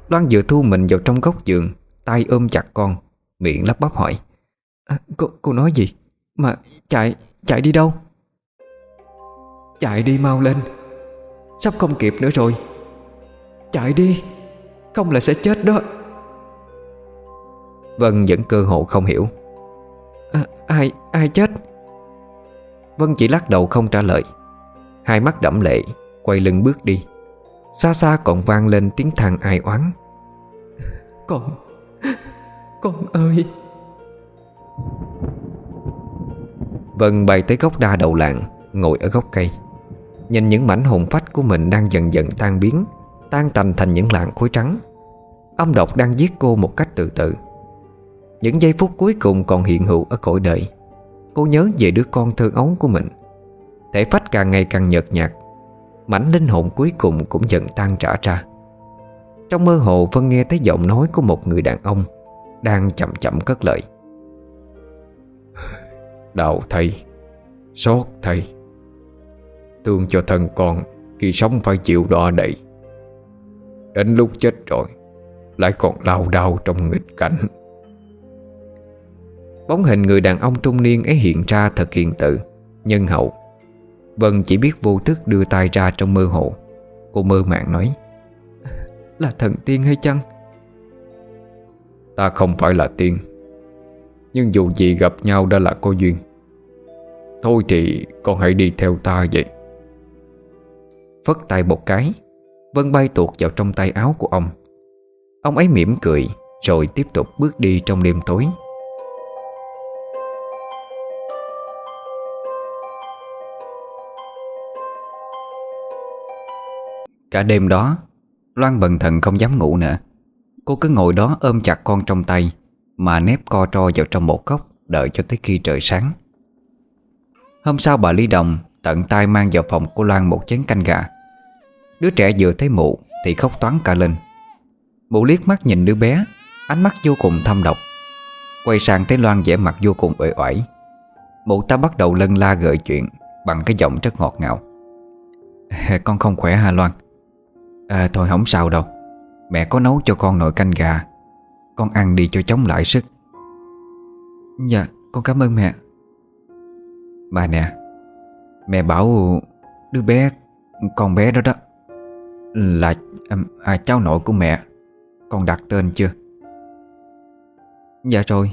Loan vừa thu mình vào trong góc giường tay ôm chặt con Miệng lắp bắp hỏi à, cô, cô nói gì? Mà chạy, chạy đi đâu? Chạy đi mau lên. Sắp không kịp nữa rồi. Chạy đi Không là sẽ chết đó. Vân vẫn cơ hộ không hiểu. À, Ai, ai chết? Vân chỉ lắc đầu không trả lời. Hai mắt đẫm lệ Quay lưng bước đi. Xa xa còn vang lên tiếng than ai oán. Con Con ơi. Vân bay tới gốc đa đầu làng Ngồi ở gốc cây. Nhìn những mảnh hồn phách của mình đang dần dần tan biến Tan tành thành những lạng khối trắng. Âm độc đang giết cô một cách từ từ Những giây phút cuối cùng còn hiện hữu ở cõi đời. Cô nhớ về đứa con thơ ấu của mình. Thể phách càng ngày càng nhợt nhạt Mảnh linh hồn cuối cùng cũng dần tan trả ra. Trong mơ hồ Vân nghe thấy giọng nói của một người đàn ông Đang chậm chậm cất lời. Đạo thầy Xót thầy. Thương cho thân con Khi sống phải chịu đọa đậy. Đến lúc chết rồi Lại còn lao đao trong nghịch cảnh. Bóng hình người đàn ông trung niên ấy hiện ra thật hiện tự Nhân hậu Vân chỉ biết vô thức đưa tay ra trong mơ hồ. Cô mơ màng nói, Là thần tiên hay chăng? Ta không phải là tiên, Nhưng dù gì gặp nhau đã là có duyên. Thôi thì con hãy đi theo ta vậy. Phất tay một cái, Vân bay tuột vào trong tay áo của ông. Ông ấy mỉm cười, Rồi tiếp tục bước đi trong đêm tối. Cả đêm đó, Loan bần thần không dám ngủ nữa. Cô cứ ngồi đó ôm chặt con trong tay, Mà nép co tro vào trong một góc, Đợi cho tới khi trời sáng. Hôm sau bà Lý Đồng Tận tay mang vào phòng của Loan một chén canh gà. Đứa trẻ vừa thấy mụ Thì khóc toán cả lên. Mụ liếc mắt nhìn đứa bé, Ánh mắt vô cùng thâm độc. Quay sang thấy Loan vẻ mặt vô cùng uể oải. Mụ ta bắt đầu lân la gợi chuyện Bằng cái giọng rất ngọt ngào. Con không khỏe hả Loan? À thôi không sao đâu. Mẹ có nấu cho con nồi canh gà. Con ăn đi cho chống lại sức. Dạ con cảm ơn mẹ. Bà nè Mẹ bảo đứa bé Con bé đó đó Là à, à, cháu nội của mẹ. Con đặt tên chưa? Dạ rồi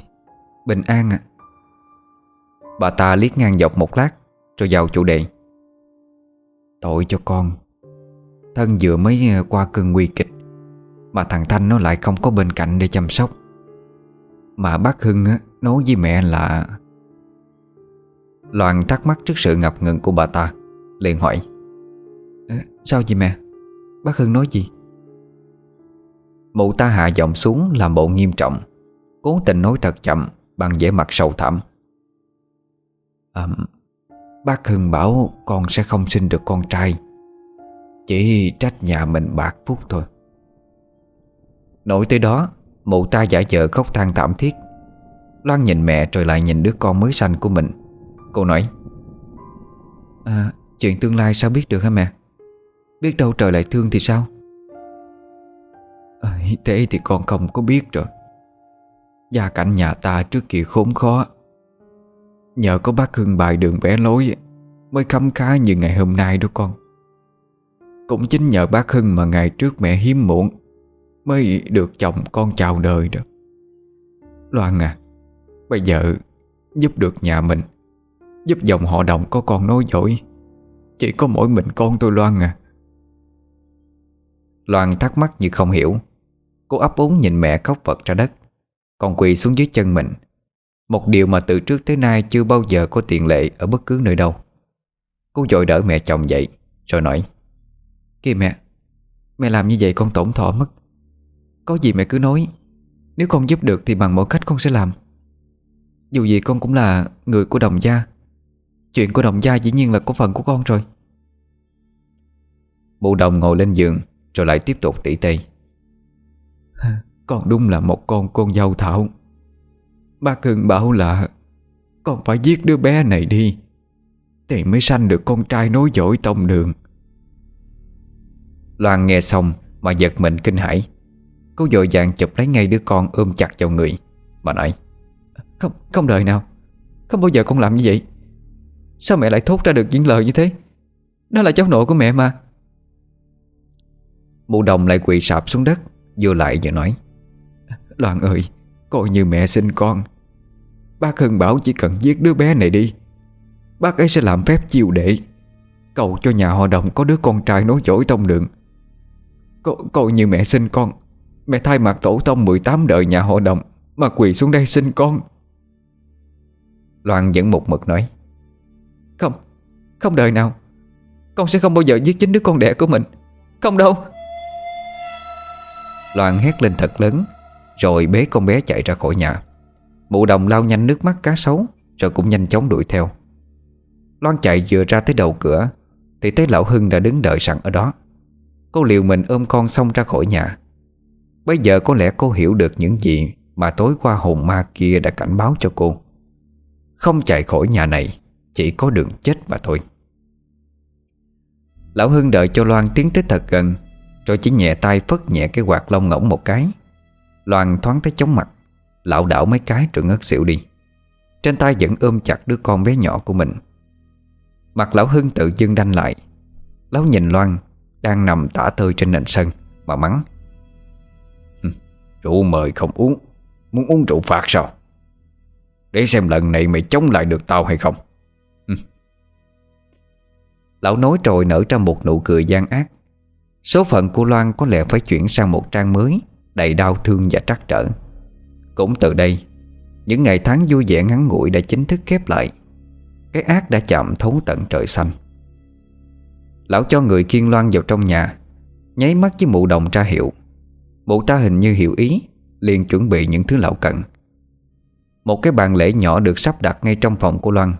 Bình an à Bà ta liếc ngang dọc một lát Rồi vào chủ đề. Tội cho con. Thân vừa mới ờ, qua cơn nguy kịch Mà thằng Thanh nó lại không có bên cạnh để chăm sóc Mà bác Hưng á, nói với mẹ là Loan thắc mắc trước sự ngập ngừng của bà ta liền hỏi Sao vậy mẹ? Bác Hưng nói gì? Mụ ta hạ giọng xuống làm bộ nghiêm trọng Cố tình nói thật chậm Bằng vẻ mặt sầu thảm à, Bác Hưng bảo con sẽ không sinh được con trai chỉ trách nhà mình bạc phúc thôi. Nổi tới đó Mụ ta giả vờ khóc than thảm thiết. Loan nhìn mẹ rồi lại nhìn đứa con mới sanh của mình. Cô nói À chuyện tương lai sao biết được hả mẹ? Biết đâu trời lại thương thì sao? À, Thế thì con không có biết rồi. Gia cảnh nhà ta trước kia khốn khó. Nhờ có bác Hưng bài đường vẽ lối Mới khấm khá như ngày hôm nay đó con cũng chính nhờ bác Hưng mà ngày trước mẹ hiếm muộn Mới được chồng con chào đời đó. Loan à Bây giờ giúp được nhà mình, Giúp dòng họ đồng có con nối dõi Chỉ có mỗi mình con tôi Loan à. Loan thắc mắc như không hiểu. Cô ấp úng nhìn mẹ khóc vật ra đất, Còn quỳ xuống dưới chân mình. Một điều mà từ trước tới nay Chưa bao giờ có tiền lệ ở bất cứ nơi đâu. Cô dội đỡ mẹ chồng dậy, Rồi nói. Kìa mẹ Mẹ làm như vậy con tổn thọ mất. Có gì mẹ cứ nói Nếu con giúp được thì bằng mọi cách con sẽ làm. Dù gì con cũng là người của đồng gia Chuyện của đồng gia dĩ nhiên là có phần của con rồi. Mụ đồng ngồi lên giường Rồi lại tiếp tục tỉ tê. Con đúng là một con con dâu thảo. Bác Hưng bảo là Con phải giết đứa bé này đi Thì mới sanh được con trai nối dõi tông đường Loan nghe xong Mà giật mình kinh hãi. Cô dội vàng chụp lấy ngay đứa con ôm chặt vào người. Mà nói Không, không đời nào. Không bao giờ con làm như vậy. Sao mẹ lại thốt ra được những lời như thế? Nó là cháu nội của mẹ mà. Mụ đồng lại quỳ sạp xuống đất Vừa lại vừa nói Loan ơi Coi như mẹ sinh con. Bác Hưng bảo chỉ cần giết đứa bé này đi Bác ấy sẽ làm phép chiêu đệ. Cầu cho nhà họ đồng có đứa con trai nối dõi tông đường. Cô, cô như mẹ sinh con. Mẹ thay mặt tổ tông 18 đời nhà họ đồng Mà quỳ xuống đây sinh con. Loan vẫn một mực nói Không Không đời nào. Con sẽ không bao giờ giết chính đứa con đẻ của mình. Không đâu. Loan hét lên thật lớn Rồi bế con bé chạy ra khỏi nhà. Mụ đồng lau nhanh nước mắt cá sấu Rồi cũng nhanh chóng đuổi theo. Loan chạy vừa ra tới đầu cửa Thì thấy lão Hưng đã đứng đợi sẵn ở đó. Cô liều mình ôm con xong ra khỏi nhà. Bây giờ có lẽ cô hiểu được những gì Mà tối qua hồn ma kia đã cảnh báo cho cô. Không chạy khỏi nhà này, Chỉ có đường chết mà thôi. Lão Hưng đợi cho Loan tiến tới thật gần, Rồi chỉ nhẹ tay phất nhẹ cái quạt lông ngỗng một cái. Loan thoáng thấy chóng mặt, Lão đảo mấy cái rồi ngất xỉu đi. Trên tay vẫn ôm chặt đứa con bé nhỏ của mình. Mặt lão Hưng tự dưng đanh lại. Lão nhìn Loan đang nằm tả tơi trên nền sân, Mà mắng. Rượu mời không uống, Muốn uống rượu phạt sao? Để xem lần này mày chống lại được tao hay không. Lão nói rồi nở ra một nụ cười gian ác. Số phận của Loan có lẽ phải chuyển sang một trang mới, Đầy đau thương và trắc trở. Cũng từ đây, Những ngày tháng vui vẻ ngắn ngủi đã chính thức khép lại. Cái ác đã chạm thấu tận trời xanh. Lão cho người kiên Loan vào trong nhà, Nháy mắt với mụ đồng ra hiệu. Mụ ta hình như hiểu ý, liền chuẩn bị những thứ lão cần. Một cái bàn lễ nhỏ được sắp đặt ngay trong phòng của Loan.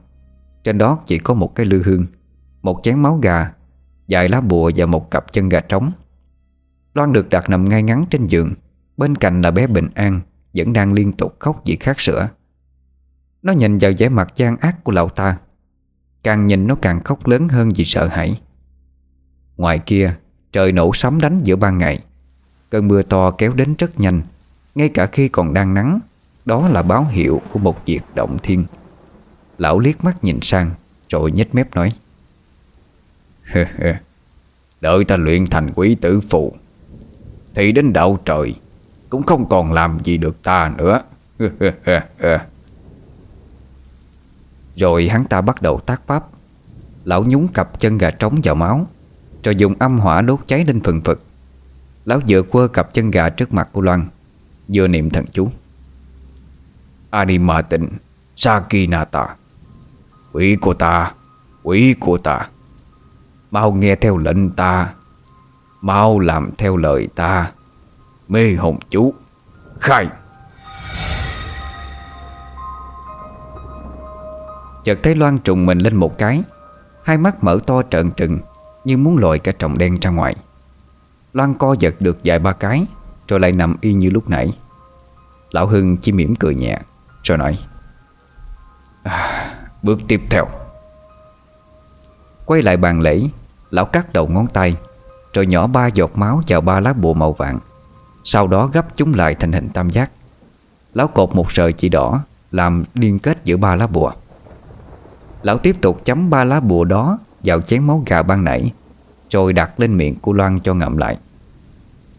Trên đó chỉ có một cái lư hương, Một chén máu gà, Vài lá bùa và một cặp chân gà trống. Loan được đặt nằm ngay ngắn trên giường, Bên cạnh là bé Bình An, Vẫn đang liên tục khóc vì khát sữa. Nó nhìn vào vẻ mặt gian ác của lão ta. Càng nhìn nó càng khóc lớn hơn vì sợ hãi. Ngoài kia, Trời nổ sấm đánh giữa ban ngày. Cơn mưa to kéo đến rất nhanh. Ngay cả khi còn đang nắng, Đó là báo hiệu của một việc động thiên. Lão liếc mắt nhìn sang, Rồi nhếch mép nói. Đợi ta luyện thành quý tử phụ Thì đến đạo trời, Cũng không còn làm gì được ta nữa. Rồi hắn ta bắt đầu tác pháp. Lão nhúng cặp chân gà trống vào máu. Rồi dùng âm hỏa đốt cháy lên phần phật. Lão vừa quơ cặp chân gà trước mặt của Loan, Vừa niệm thần chú. Anima tịnh Sakinata Quỷ của ta, Quỷ của ta. Mau nghe theo lệnh ta, Mau làm theo lời ta. Mê hồn chú, Khai. Chợt thấy Loan trùng mình lên một cái, Hai mắt mở to trợn trừng. Như muốn lội cả tròng đen ra ngoài. Loan co giật được vài ba cái Rồi lại nằm y như lúc nãy. Lão Hưng chỉ mỉm cười nhẹ Rồi nói à, Bước tiếp theo. Quay lại bàn lễ Lão cắt đầu ngón tay Rồi nhỏ ba giọt máu vào ba lá bùa màu vàng. Sau đó gấp chúng lại thành hình tam giác. Lão cột một sợi chỉ đỏ Làm liên kết giữa ba lá bùa. Lão tiếp tục chấm ba lá bùa đó Vào chén máu gà ban nãy. Rồi đặt lên miệng của Loan cho ngậm lại.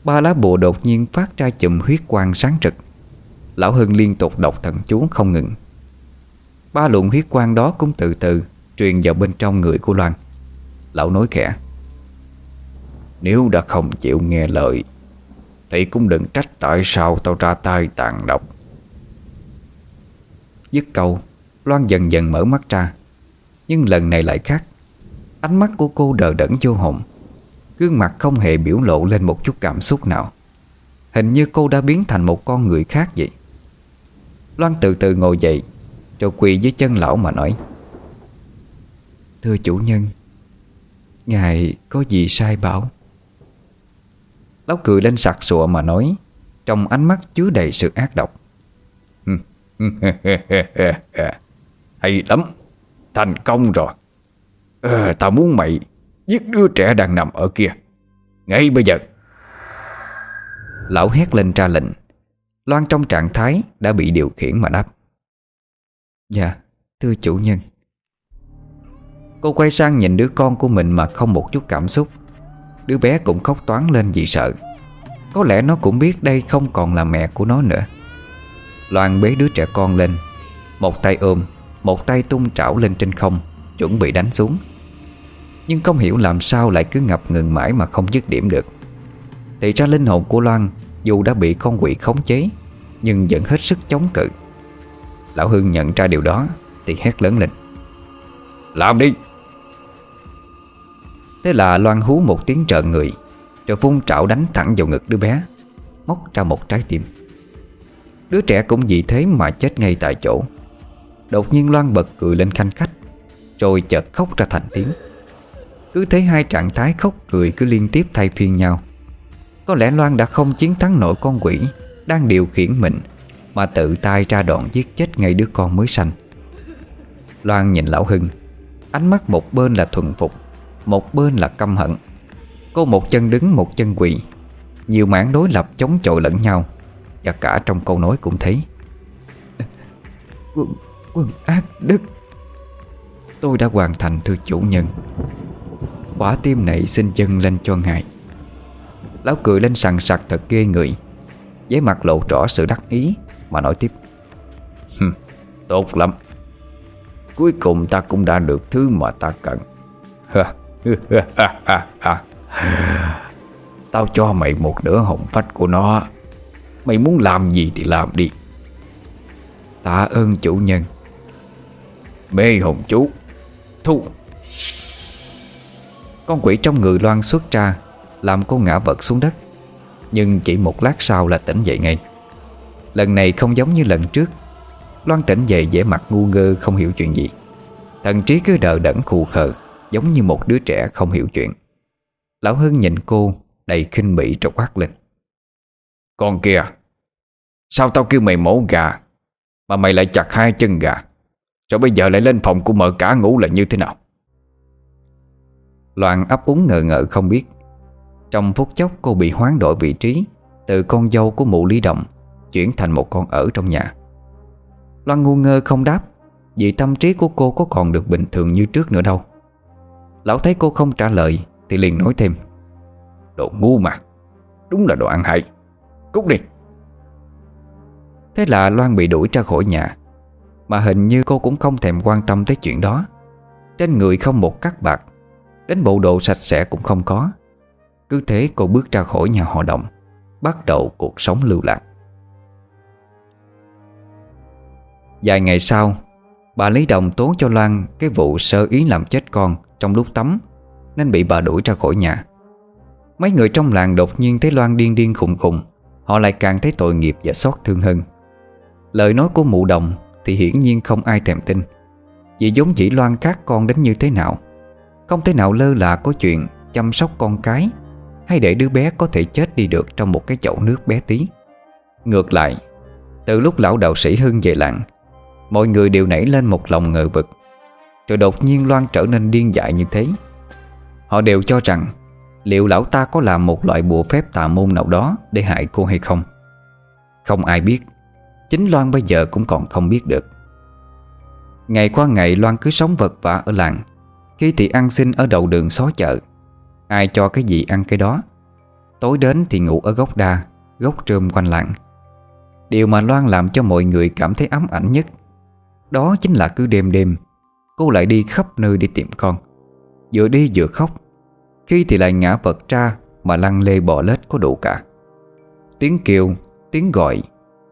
Ba lá bùa đột nhiên phát ra chùm huyết quang sáng rực. Lão Hưng liên tục đọc thần chú không ngừng. Ba luồng huyết quang đó cũng từ từ Truyền vào bên trong người của Loan. Lão nói khẽ, Nếu đã không chịu nghe lời, Thì cũng đừng trách tại sao tao ra tay tàn độc. Dứt câu, Loan dần dần mở mắt ra, Nhưng lần này lại khác. Ánh mắt của cô đờ đẫn vô hồn Gương mặt không hề biểu lộ lên một chút cảm xúc nào Hình như cô đã biến thành một con người khác vậy Loan từ từ ngồi dậy Rồi quỳ dưới chân lão mà nói Thưa chủ nhân Ngài có gì sai bảo Lão cười lên sặc sụa mà nói Trong ánh mắt chứa đầy sự ác độc Hay lắm Thành công rồi à, Tao muốn mày Giết đứa trẻ đang nằm ở kia. Ngay bây giờ. Lão hét lên ra lệnh. Loan trong trạng thái đã bị điều khiển mà đáp. Dạ Thưa chủ nhân. Cô quay sang nhìn đứa con của mình mà không một chút cảm xúc. Đứa bé cũng khóc toán lên vì sợ. Có lẽ nó cũng biết đây không còn là mẹ của nó nữa. Loan bế đứa trẻ con lên. Một tay ôm Một tay tung trảo lên trên không Chuẩn bị đánh xuống. Nhưng không hiểu làm sao lại cứ ngập ngừng mãi mà không dứt điểm được. Thì ra linh hồn của Loan, Dù đã bị con quỷ khống chế, Nhưng vẫn hết sức chống cự. Lão Hưng nhận ra điều đó, Thì hét lớn lên. Làm đi! Thế là Loan hú một tiếng trợn người, Rồi vung trảo đánh thẳng vào ngực đứa bé, Móc ra một trái tim. Đứa trẻ cũng vì thế mà chết ngay tại chỗ. Đột nhiên Loan bật cười lên khanh khách, Rồi chợt khóc ra thành tiếng. Cứ thế hai trạng thái khóc cười cứ liên tiếp thay phiên nhau. Có lẽ Loan đã không chiến thắng nổi con quỷ Đang điều khiển mình Mà tự tay ra đòn giết chết ngay đứa con mới sanh. Loan nhìn Lão Hưng Ánh mắt một bên là thuần phục Một bên là căm hận. Cô một chân đứng một chân quỳ Nhiều mảng đối lập chống chọi lẫn nhau Và cả trong câu nói cũng thấy Quân, quân ác đức. Tôi đã hoàn thành thưa chủ nhân. Quả tim này xin chân lên cho ngài. Lão cười lên sằng sặc thật ghê người. Với mặt lộ rõ sự đắc ý, Mà nói tiếp. Tốt lắm. Cuối cùng ta cũng đã được thứ mà ta cần. Tao cho mày một nửa hồn phách của nó. Mày muốn làm gì thì làm đi. Tạ ơn chủ nhân. Mê hồn chú, Thu con quỷ trong người loan xuất ra, Làm cô ngã vật xuống đất. Nhưng chỉ một lát sau là tỉnh dậy ngay. Lần này không giống như lần trước. Loan tỉnh dậy vẻ mặt ngu ngơ, không hiểu chuyện gì. Thần trí cứ đờ đẫn khù khờ, Giống như một đứa trẻ không hiểu chuyện. Lão Hưng nhìn cô, Đầy khinh bỉ rồi quát lên. Con kia, Sao tao kêu mày mổ gà, Mà mày lại chặt hai chân gà? Rồi bây giờ lại lên phòng của mợ cả ngủ là như thế nào? Loan ấp úng ngờ ngợ không biết. Trong phút chốc, cô bị hoán đổi vị trí, Từ con dâu của mụ Lý Động Chuyển thành một con ở trong nhà. Loan ngu ngơ không đáp, Vì tâm trí của cô có còn được bình thường như trước nữa đâu. Lão thấy cô không trả lời, Thì liền nói thêm. Đồ ngu mà, Đúng là đồ ăn hại Cút đi. Thế là Loan bị đuổi ra khỏi nhà, Mà hình như cô cũng không thèm quan tâm tới chuyện đó. Trên người không một cắt bạc Đến bộ đồ sạch sẽ cũng không có. Cứ thế cô bước ra khỏi nhà họ đồng Bắt đầu cuộc sống lưu lạc. Vài ngày sau, Bà Lý Đồng tố cho Loan Cái vụ sơ ý làm chết con Trong lúc tắm, Nên bị bà đuổi ra khỏi nhà. Mấy người trong làng đột nhiên thấy Loan điên điên khùng khùng, Họ lại càng thấy tội nghiệp và xót thương hơn. Lời nói của mụ đồng Thì hiển nhiên không ai thèm tin. Vì giống chỉ Loan các con đến như thế nào. Không thể nào lơ là có chuyện Chăm sóc con cái Hay để đứa bé có thể chết đi được Trong một cái chậu nước bé tí. Ngược lại, Từ lúc lão đạo sĩ Hưng về làng, Mọi người đều nảy lên một lòng ngờ vực. Rồi đột nhiên Loan trở nên điên dại như thế. Họ đều cho rằng Liệu lão ta có làm một loại bùa phép tà môn nào đó Để hại cô hay không. Không ai biết, Chính Loan bây giờ cũng còn không biết được. Ngày qua ngày, Loan cứ sống vật vả ở làng. Khi thì ăn xin ở đầu đường xó chợ. Ai cho cái gì ăn cái đó. Tối đến thì ngủ ở gốc đa Gốc trơm quanh làng. Điều mà Loan làm cho mọi người cảm thấy ám ảnh nhất Đó chính là cứ đêm đêm Cô lại đi khắp nơi đi tìm con. Vừa đi vừa khóc. Khi thì lại ngã vật ra Mà lăn lê bò lết có đủ cả. Tiếng kêu, tiếng gọi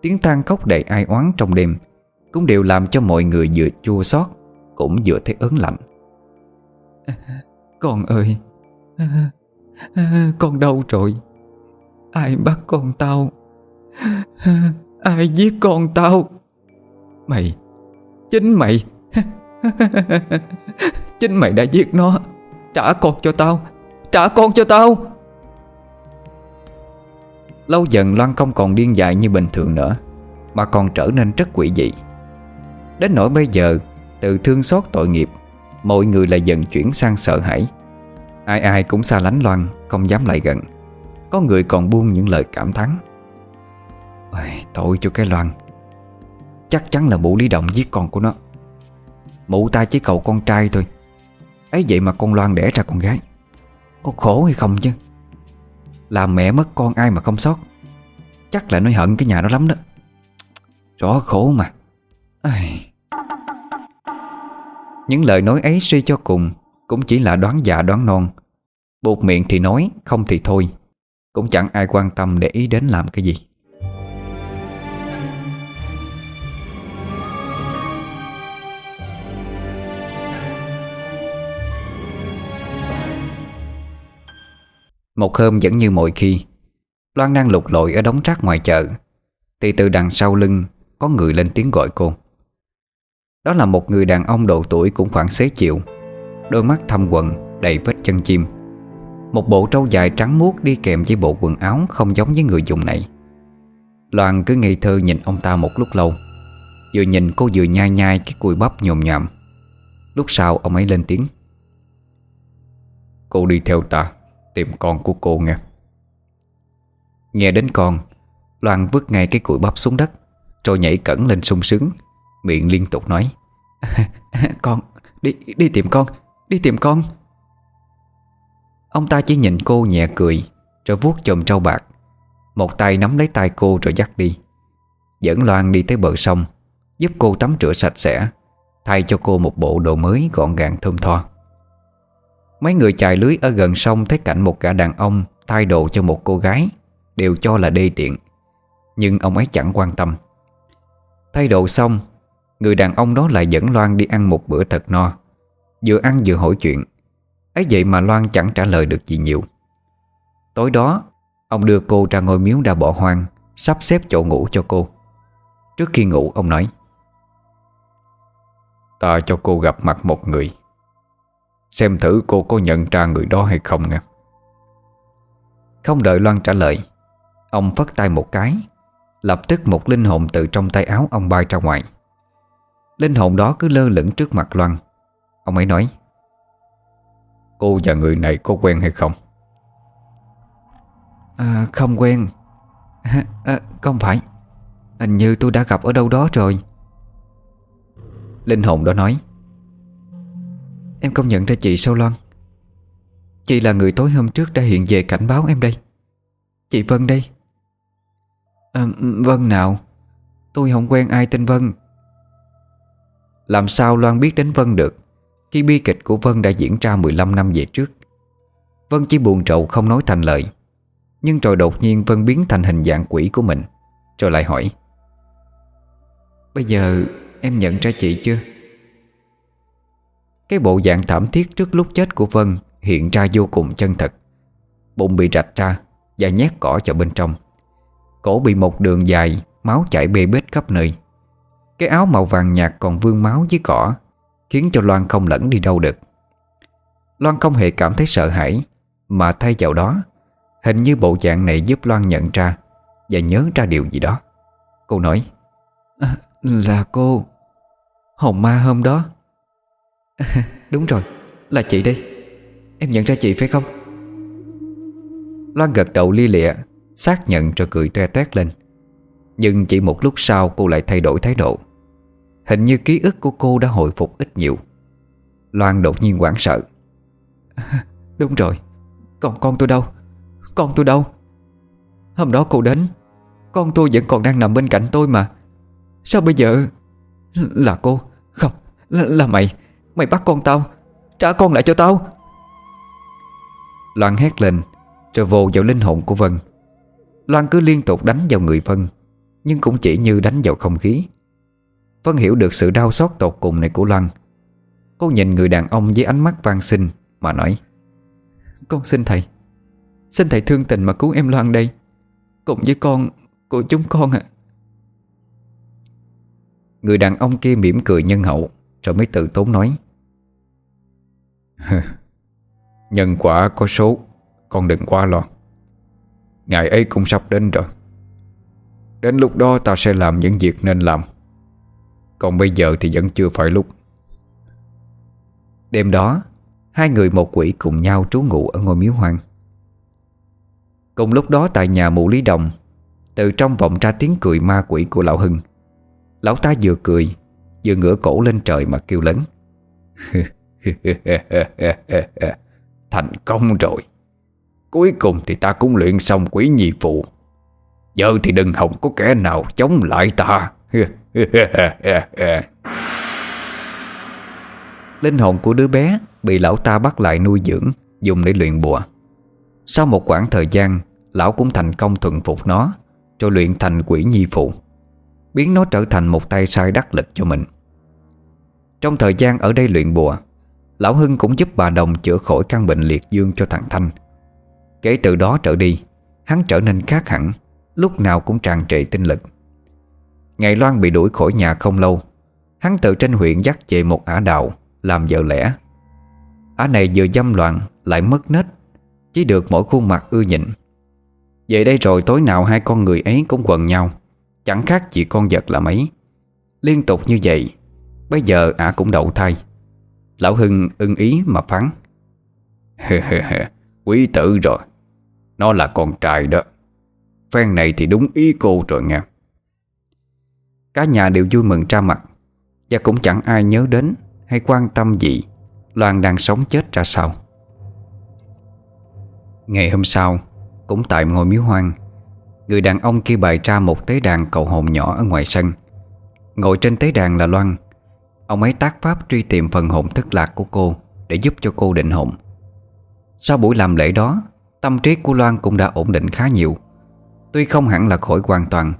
Tiếng than khóc đầy ai oán trong đêm Cũng đều làm cho mọi người vừa chua xót Cũng vừa thấy ớn lạnh. Con ơi, Con đâu rồi. Ai bắt con tao? Ai giết con tao? Mày, Chính mày. Chính mày đã giết nó. Trả con cho tao. Trả con cho tao. Lâu dần Loan không còn điên dại như bình thường nữa, Mà còn trở nên rất quỷ dị. Đến nỗi bây giờ, Từ thương xót tội nghiệp Mọi người lại dần chuyển sang sợ hãi. Ai ai cũng xa lánh Loan Không dám lại gần. Có người còn buông những lời cảm thán. Ôi, Tội cho cái Loan. Chắc chắn là mụ Lý Động giết con của nó. Mụ ta chỉ cầu con trai thôi. Ấy vậy mà con Loan đẻ ra con gái. Có khổ hay không chứ? Làm mẹ mất con ai mà không sót. Chắc là nó hận cái nhà đó lắm đó. Rõ khổ mà. Ai... Những lời nói ấy suy cho cùng, Cũng chỉ là đoán già đoán non. Buộc miệng thì nói, Không thì thôi. Cũng chẳng ai quan tâm để ý đến làm cái gì. Một hôm vẫn như mọi khi, Loan đang lục lội ở đống rác ngoài chợ. Thì từ đằng sau lưng, Có người lên tiếng gọi cô. Đó là một người đàn ông độ tuổi cũng khoảng xế chịu Đôi mắt thâm quần Đầy vết chân chim. Một bộ trâu dài trắng muốt đi kèm với bộ quần áo Không giống với người dùng này. Loan cứ ngây thơ nhìn ông ta một lúc lâu. Vừa nhìn cô vừa nhai nhai Cái cùi bắp nhồm nhòm. Lúc sau ông ấy lên tiếng. Cô đi theo ta, Tìm con của cô nghe. Nghe đến con, Loan vứt ngay cái cùi bắp xuống đất, Rồi nhảy cẩn lên sung sướng. Miệng liên tục nói. Con, đi đi tìm con Đi tìm con. Ông ta chỉ nhìn cô nhẹ cười Rồi vuốt chùm trâu bạc. Một tay nắm lấy tay cô rồi dắt đi. Dẫn Loan đi tới bờ sông Giúp cô tắm rửa sạch sẽ Thay cho cô một bộ đồ mới gọn gàng thơm tho. Mấy người chài lưới ở gần sông Thấy cảnh một gã đàn ông Thay đồ cho một cô gái Đều cho là đê tiện. Nhưng ông ấy chẳng quan tâm. Thay đồ xong Người đàn ông đó lại dẫn Loan đi ăn một bữa thật no. Vừa ăn vừa hỏi chuyện. Ấy vậy mà Loan chẳng trả lời được gì nhiều. Tối đó, Ông đưa cô ra ngôi miếu đã bỏ hoang, Sắp xếp chỗ ngủ cho cô. Trước khi ngủ, ông nói, Ta cho cô gặp mặt một người. Xem thử cô có nhận ra người đó hay không nha. Không đợi Loan trả lời, Ông phất tay một cái, Lập tức một linh hồn từ trong tay áo ông bay ra ngoài. Linh hồn đó cứ lơ lửng trước mặt Loan. Ông ấy nói Cô và người này có quen hay không? À, không quen. À, Không phải. Hình như tôi đã gặp ở đâu đó rồi. Linh hồn đó nói Em không nhận ra chị sao Loan? Chị là người tối hôm trước đã hiện về cảnh báo em đây. Chị Vân đây. À, Vân nào. Tôi không quen ai tên Vân làm sao Loan biết đến Vân được? Khi bi kịch của Vân đã diễn ra 15 năm về trước, Vân chỉ buồn trầu không nói thành lời. Nhưng rồi đột nhiên Vân biến thành hình dạng quỷ của mình, Rồi lại hỏi, Bây giờ em nhận ra chị chưa? Cái bộ dạng thảm thiết trước lúc chết của Vân Hiện ra vô cùng chân thật. Bụng bị rạch ra Và nhét cỏ vào bên trong. Cổ bị một đường dài, Máu chảy bê bết khắp nơi. Cái áo màu vàng nhạt còn vương máu với cỏ Khiến cho Loan không lẫn đi đâu được. Loan không hề cảm thấy sợ hãi Mà thay vào đó Hình như bộ dạng này giúp Loan nhận ra Và nhớ ra điều gì đó. Cô nói à, Là cô Hồng ma hôm đó. Đúng rồi Là chị đây. Em nhận ra chị phải không? Loan gật đầu lia lịa Xác nhận rồi cười toe toét lên. Nhưng chỉ một lúc sau cô lại thay đổi thái độ Hình như ký ức của cô đã hồi phục ít nhiều. Loan đột nhiên hoảng sợ. Đúng rồi. Còn con tôi đâu? Con tôi đâu? Hôm đó cô đến Con tôi vẫn còn đang nằm bên cạnh tôi mà. Sao bây giờ? Là cô. Không Là, là mày. Mày bắt con tao. Trả con lại cho tao. Loan hét lên Rồi vồ vào linh hồn của Vân. Loan cứ liên tục đánh vào người Vân Nhưng cũng chỉ như đánh vào không khí. Vân hiểu được sự đau xót tột cùng này của Loan Cô nhìn người đàn ông với ánh mắt van xin, Mà nói, Con xin thầy. Xin thầy thương tình mà cứu em Loan đây. Cùng với con Của chúng con ạ. Người đàn ông kia mỉm cười nhân hậu, Rồi mới tự tốn nói Nhân quả có số, Con đừng quá lo. Ngày ấy cũng sắp đến rồi. Đến lúc đó ta sẽ làm những việc nên làm. Còn bây giờ thì vẫn chưa phải lúc. Đêm đó, Hai người một quỷ cùng nhau trú ngụ ở ngôi miếu hoang. Cùng lúc đó tại nhà mụ Lý Đồng, Từ trong vọng ra tiếng cười ma quỷ của lão Hưng. Lão ta vừa cười, Vừa ngửa cổ lên trời mà kêu lớn. Thành công rồi. Cuối cùng thì ta cũng luyện xong quỷ nhị phụ. Giờ thì đừng hòng có kẻ nào chống lại ta. Linh hồn của đứa bé Bị lão ta bắt lại nuôi dưỡng, Dùng để luyện bùa. Sau một quãng thời gian, Lão cũng thành công thuần phục nó Rồi luyện thành quỷ nhi phụ, Biến nó trở thành một tay sai đắc lực cho mình. Trong thời gian ở đây luyện bùa, Lão Hưng cũng giúp bà Đồng chữa khỏi căn bệnh liệt dương cho thằng Thanh. Kể từ đó trở đi, Hắn trở nên khác hẳn, Lúc nào cũng tràn trề tinh lực. Ngày Loan bị đuổi khỏi nhà không lâu, Hắn tự trên huyện dắt về một ả đào Làm vợ lẽ. Ả này vừa dâm loạn, lại mất nết, Chỉ được mỗi khuôn mặt ưa nhịn. Về đây rồi tối nào hai con người ấy cũng quần nhau, Chẳng khác gì con vật là mấy. Liên tục như vậy, Bây giờ ả cũng đậu thai. Lão Hưng ưng ý mà phán. Quý tử rồi, Nó là con trai đó. Phen này thì đúng ý cô rồi nha Cả nhà đều vui mừng ra mặt. Và cũng chẳng ai nhớ đến Hay quan tâm gì Loan đang sống chết ra sao. Ngày hôm sau, Cũng tại ngôi miếu hoang, Người đàn ông kia bày ra một tế đàn cầu hồn nhỏ ở ngoài sân. Ngồi trên tế đàn là Loan. Ông ấy tác pháp truy tìm phần hồn thất lạc của cô Để giúp cho cô định hồn. Sau buổi làm lễ đó, Tâm trí của Loan cũng đã ổn định khá nhiều. Tuy không hẳn là khỏi hoàn toàn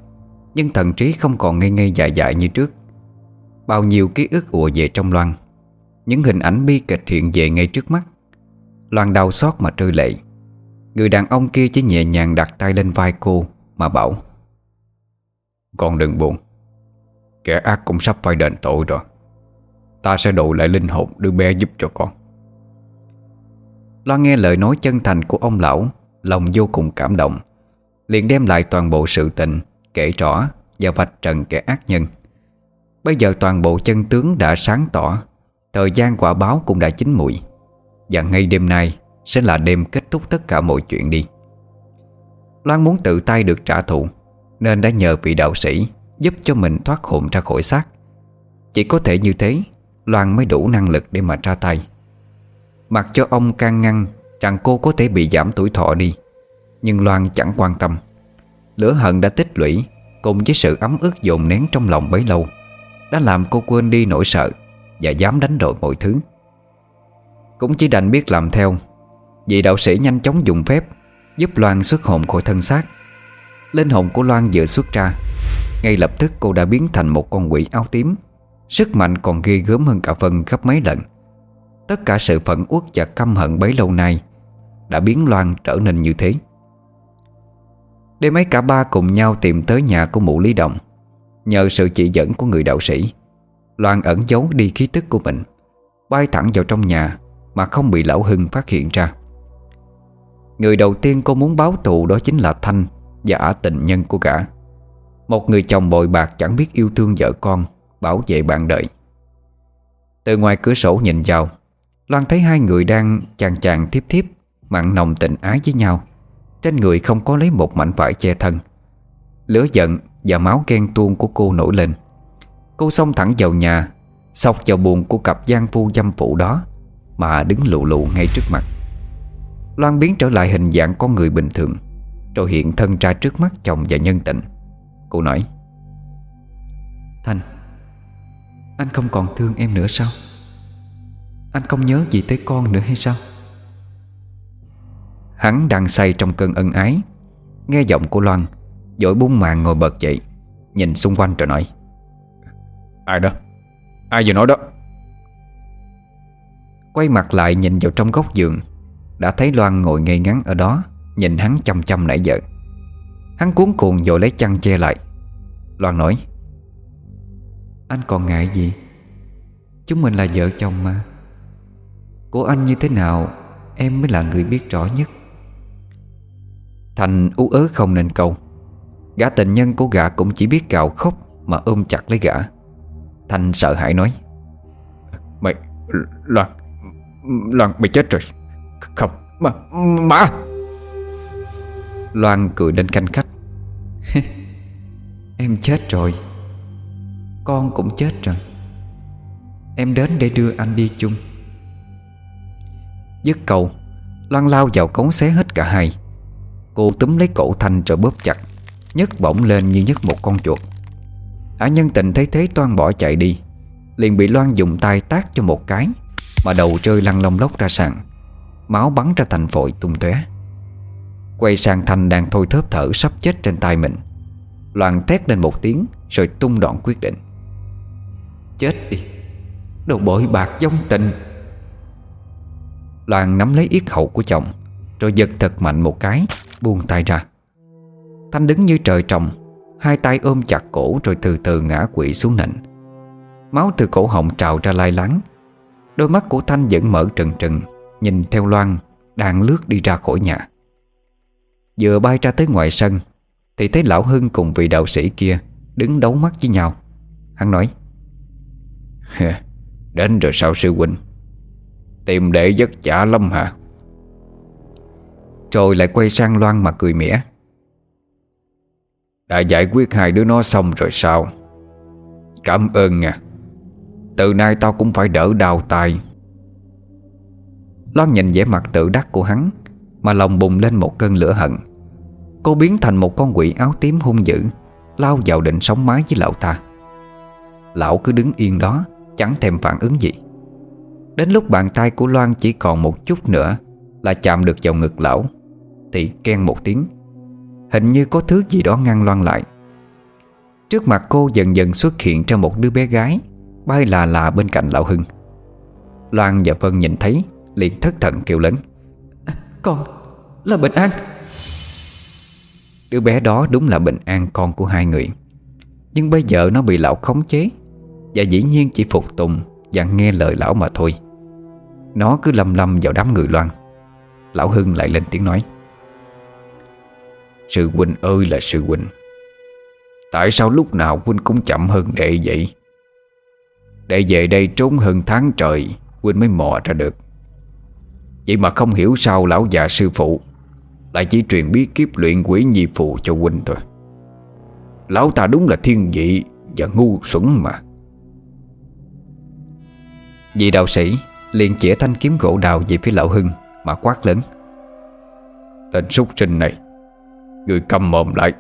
nhưng thần trí không còn ngây ngây dại dại như trước. Bao nhiêu ký ức ùa về trong Loan, Những hình ảnh bi kịch hiện về ngay trước mắt. Loan đau xót mà rơi lệ. Người đàn ông kia chỉ nhẹ nhàng đặt tay lên vai cô Mà bảo, Con đừng buồn, Kẻ ác cũng sắp phải đền tội rồi. Ta sẽ độ lại linh hồn đứa bé giúp cho con. Loan nghe lời nói chân thành của ông lão, Lòng vô cùng cảm động, liền đem lại toàn bộ sự tình Kể rõ và vạch trần kẻ ác nhân. Bây giờ toàn bộ chân tướng đã sáng tỏ, Thời gian quả báo cũng đã chín mùi Và ngay đêm nay Sẽ là đêm kết thúc tất cả mọi chuyện đi. Loan muốn tự tay được trả thù, Nên đã nhờ vị đạo sĩ Giúp cho mình thoát hồn ra khỏi xác. Chỉ có thể như thế, Loan mới đủ năng lực để mà ra tay. Mặc cho ông can ngăn Rằng cô có thể bị giảm tuổi thọ đi, Nhưng Loan chẳng quan tâm. Lửa hận đã tích lũy, Cùng với sự ấm ức dồn nén trong lòng bấy lâu, Đã làm cô quên đi nỗi sợ Và dám đánh đổi mọi thứ. Cũng chỉ đành biết làm theo Vị đạo sĩ nhanh chóng dùng phép Giúp Loan xuất hồn khỏi thân xác. Linh hồn của Loan vừa xuất ra, Ngay lập tức cô đã biến thành một con quỷ áo tím, Sức mạnh còn ghê gớm hơn cả Vân gấp mấy lần. Tất cả sự phẫn uất và căm hận bấy lâu nay Đã biến Loan trở nên như thế. Đêm ấy cả ba cùng nhau tìm tới nhà của mụ Lý Đồng. Nhờ sự chỉ dẫn của người đạo sĩ, Loan ẩn giấu đi khí tức của mình, Bay thẳng vào trong nhà Mà không bị lão Hưng phát hiện ra. Người đầu tiên cô muốn báo thù đó chính là Thanh Và ả tình nhân của gã. Một người chồng bội bạc chẳng biết yêu thương vợ con, Bảo vệ bạn đời. Từ ngoài cửa sổ nhìn vào, Loan thấy hai người đang chàng chàng thiếp thiếp, Mặn nồng tình ái với nhau. Trên người không có lấy một mảnh vải che thân. Lửa giận và máu ghen tuông của cô nổi lên. Cô xông thẳng vào nhà Sọc vào buồn của cặp gian phu dâm phụ đó, Mà đứng lụ lụ ngay trước mặt. Loan biến trở lại hình dạng con người bình thường, Rồi hiện thân ra trước mắt chồng và nhân tịnh Cô nói Thành Anh không còn thương em nữa sao? Anh không nhớ gì tới con nữa hay sao? Hắn đang say trong cơn ân ái. Nghe giọng của Loan Dội bung màn ngồi bật dậy Nhìn xung quanh rồi nói Ai đó? Ai vừa nói đó? Quay mặt lại nhìn vào trong góc giường Đã thấy Loan ngồi ngây ngắn ở đó Nhìn hắn chăm chăm nãy giờ. Hắn cuốn cuồng rồi lấy chăn che lại. Loan nói Anh còn ngại gì? Chúng mình là vợ chồng mà. Của anh như thế nào Em mới là người biết rõ nhất Thành ú ớ không nên câu. Gã tình nhân của gã cũng chỉ biết gào khóc Mà ôm chặt lấy gã. Thành sợ hãi nói Mày, Loan Loan mày chết rồi. Không, mà, mà. Loan cười đến canh khách. Em chết rồi. Con cũng chết rồi. Em đến để đưa anh đi chung. Dứt câu Loan lao vào cống xé hết cả hai Cô túm lấy cổ Thanh rồi bóp chặt, nhấc bổng lên như nhấc một con chuột. Ả nhân tình thấy thế toan bỏ chạy đi, Liền bị Loan dùng tay tát cho một cái, Mà đầu rơi lăn lông lốc ra sàn, Máu bắn ra thành phổi tung tóe. Quay sang Thanh đang thôi thớp thở sắp chết trên tay mình. Loan thét lên một tiếng Rồi tung đoạn quyết định. Chết đi Đồ bội bạc giống tình. Loan nắm lấy yết hậu của chồng Rồi giật thật mạnh một cái Buông tay ra. Thanh đứng như trời trồng, Hai tay ôm chặt cổ rồi từ từ ngã quỵ xuống nền. Máu từ cổ họng trào ra lai láng. Đôi mắt của Thanh vẫn mở trừng trừng, Nhìn theo Loan Đang lướt đi ra khỏi nhà. Vừa bay ra tới ngoài sân, Thì thấy Lão Hưng cùng vị đạo sĩ kia Đứng đấu mắt với nhau. Hắn nói Đến rồi sao sư huynh? Tìm đệ giấc chả lắm hả? Rồi lại quay sang Loan mà cười mỉa. Đã giải quyết hai đứa nó xong rồi sao? Cảm ơn nha. Từ nay tao cũng phải đỡ đau tay Loan nhìn vẻ mặt tự đắc của hắn, Mà lòng bùng lên một cơn lửa hận. Cô biến thành một con quỷ áo tím hung dữ, Lao vào định sống mái với lão ta. Lão cứ đứng yên đó, Chẳng thèm phản ứng gì. Đến lúc bàn tay của Loan chỉ còn một chút nữa Là chạm được vào ngực lão. Thì ken một tiếng. Hình như có thứ gì đó ngăn Loan lại. Trước mặt cô dần dần xuất hiện ra một đứa bé gái Bay là là bên cạnh lão Hưng. Loan và Vân nhìn thấy liền thất thần kêu lớn. Con là Bình An. Đứa bé đó đúng là Bình An con của hai người. Nhưng bây giờ nó bị lão khống chế Và dĩ nhiên chỉ phục tùng Và nghe lời lão mà thôi. Nó cứ lầm lầm vào đám người loan. Lão Hưng lại lên tiếng nói Sư huynh ơi là sư huynh. Tại sao lúc nào huynh cũng chậm hơn đệ vậy? Đệ về đây trốn hơn tháng trời, Huynh mới mò ra được. Vậy mà không hiểu sao lão già sư phụ Lại chỉ truyền bí kiếp luyện quỷ nhi phù cho huynh thôi. Lão ta đúng là thiên vị Và ngu xuẩn mà. Vị đạo sĩ liền chĩa thanh kiếm gỗ đào về phía lão Hưng Mà quát lớn. Tên súc sinh này Người cầm mồm lại.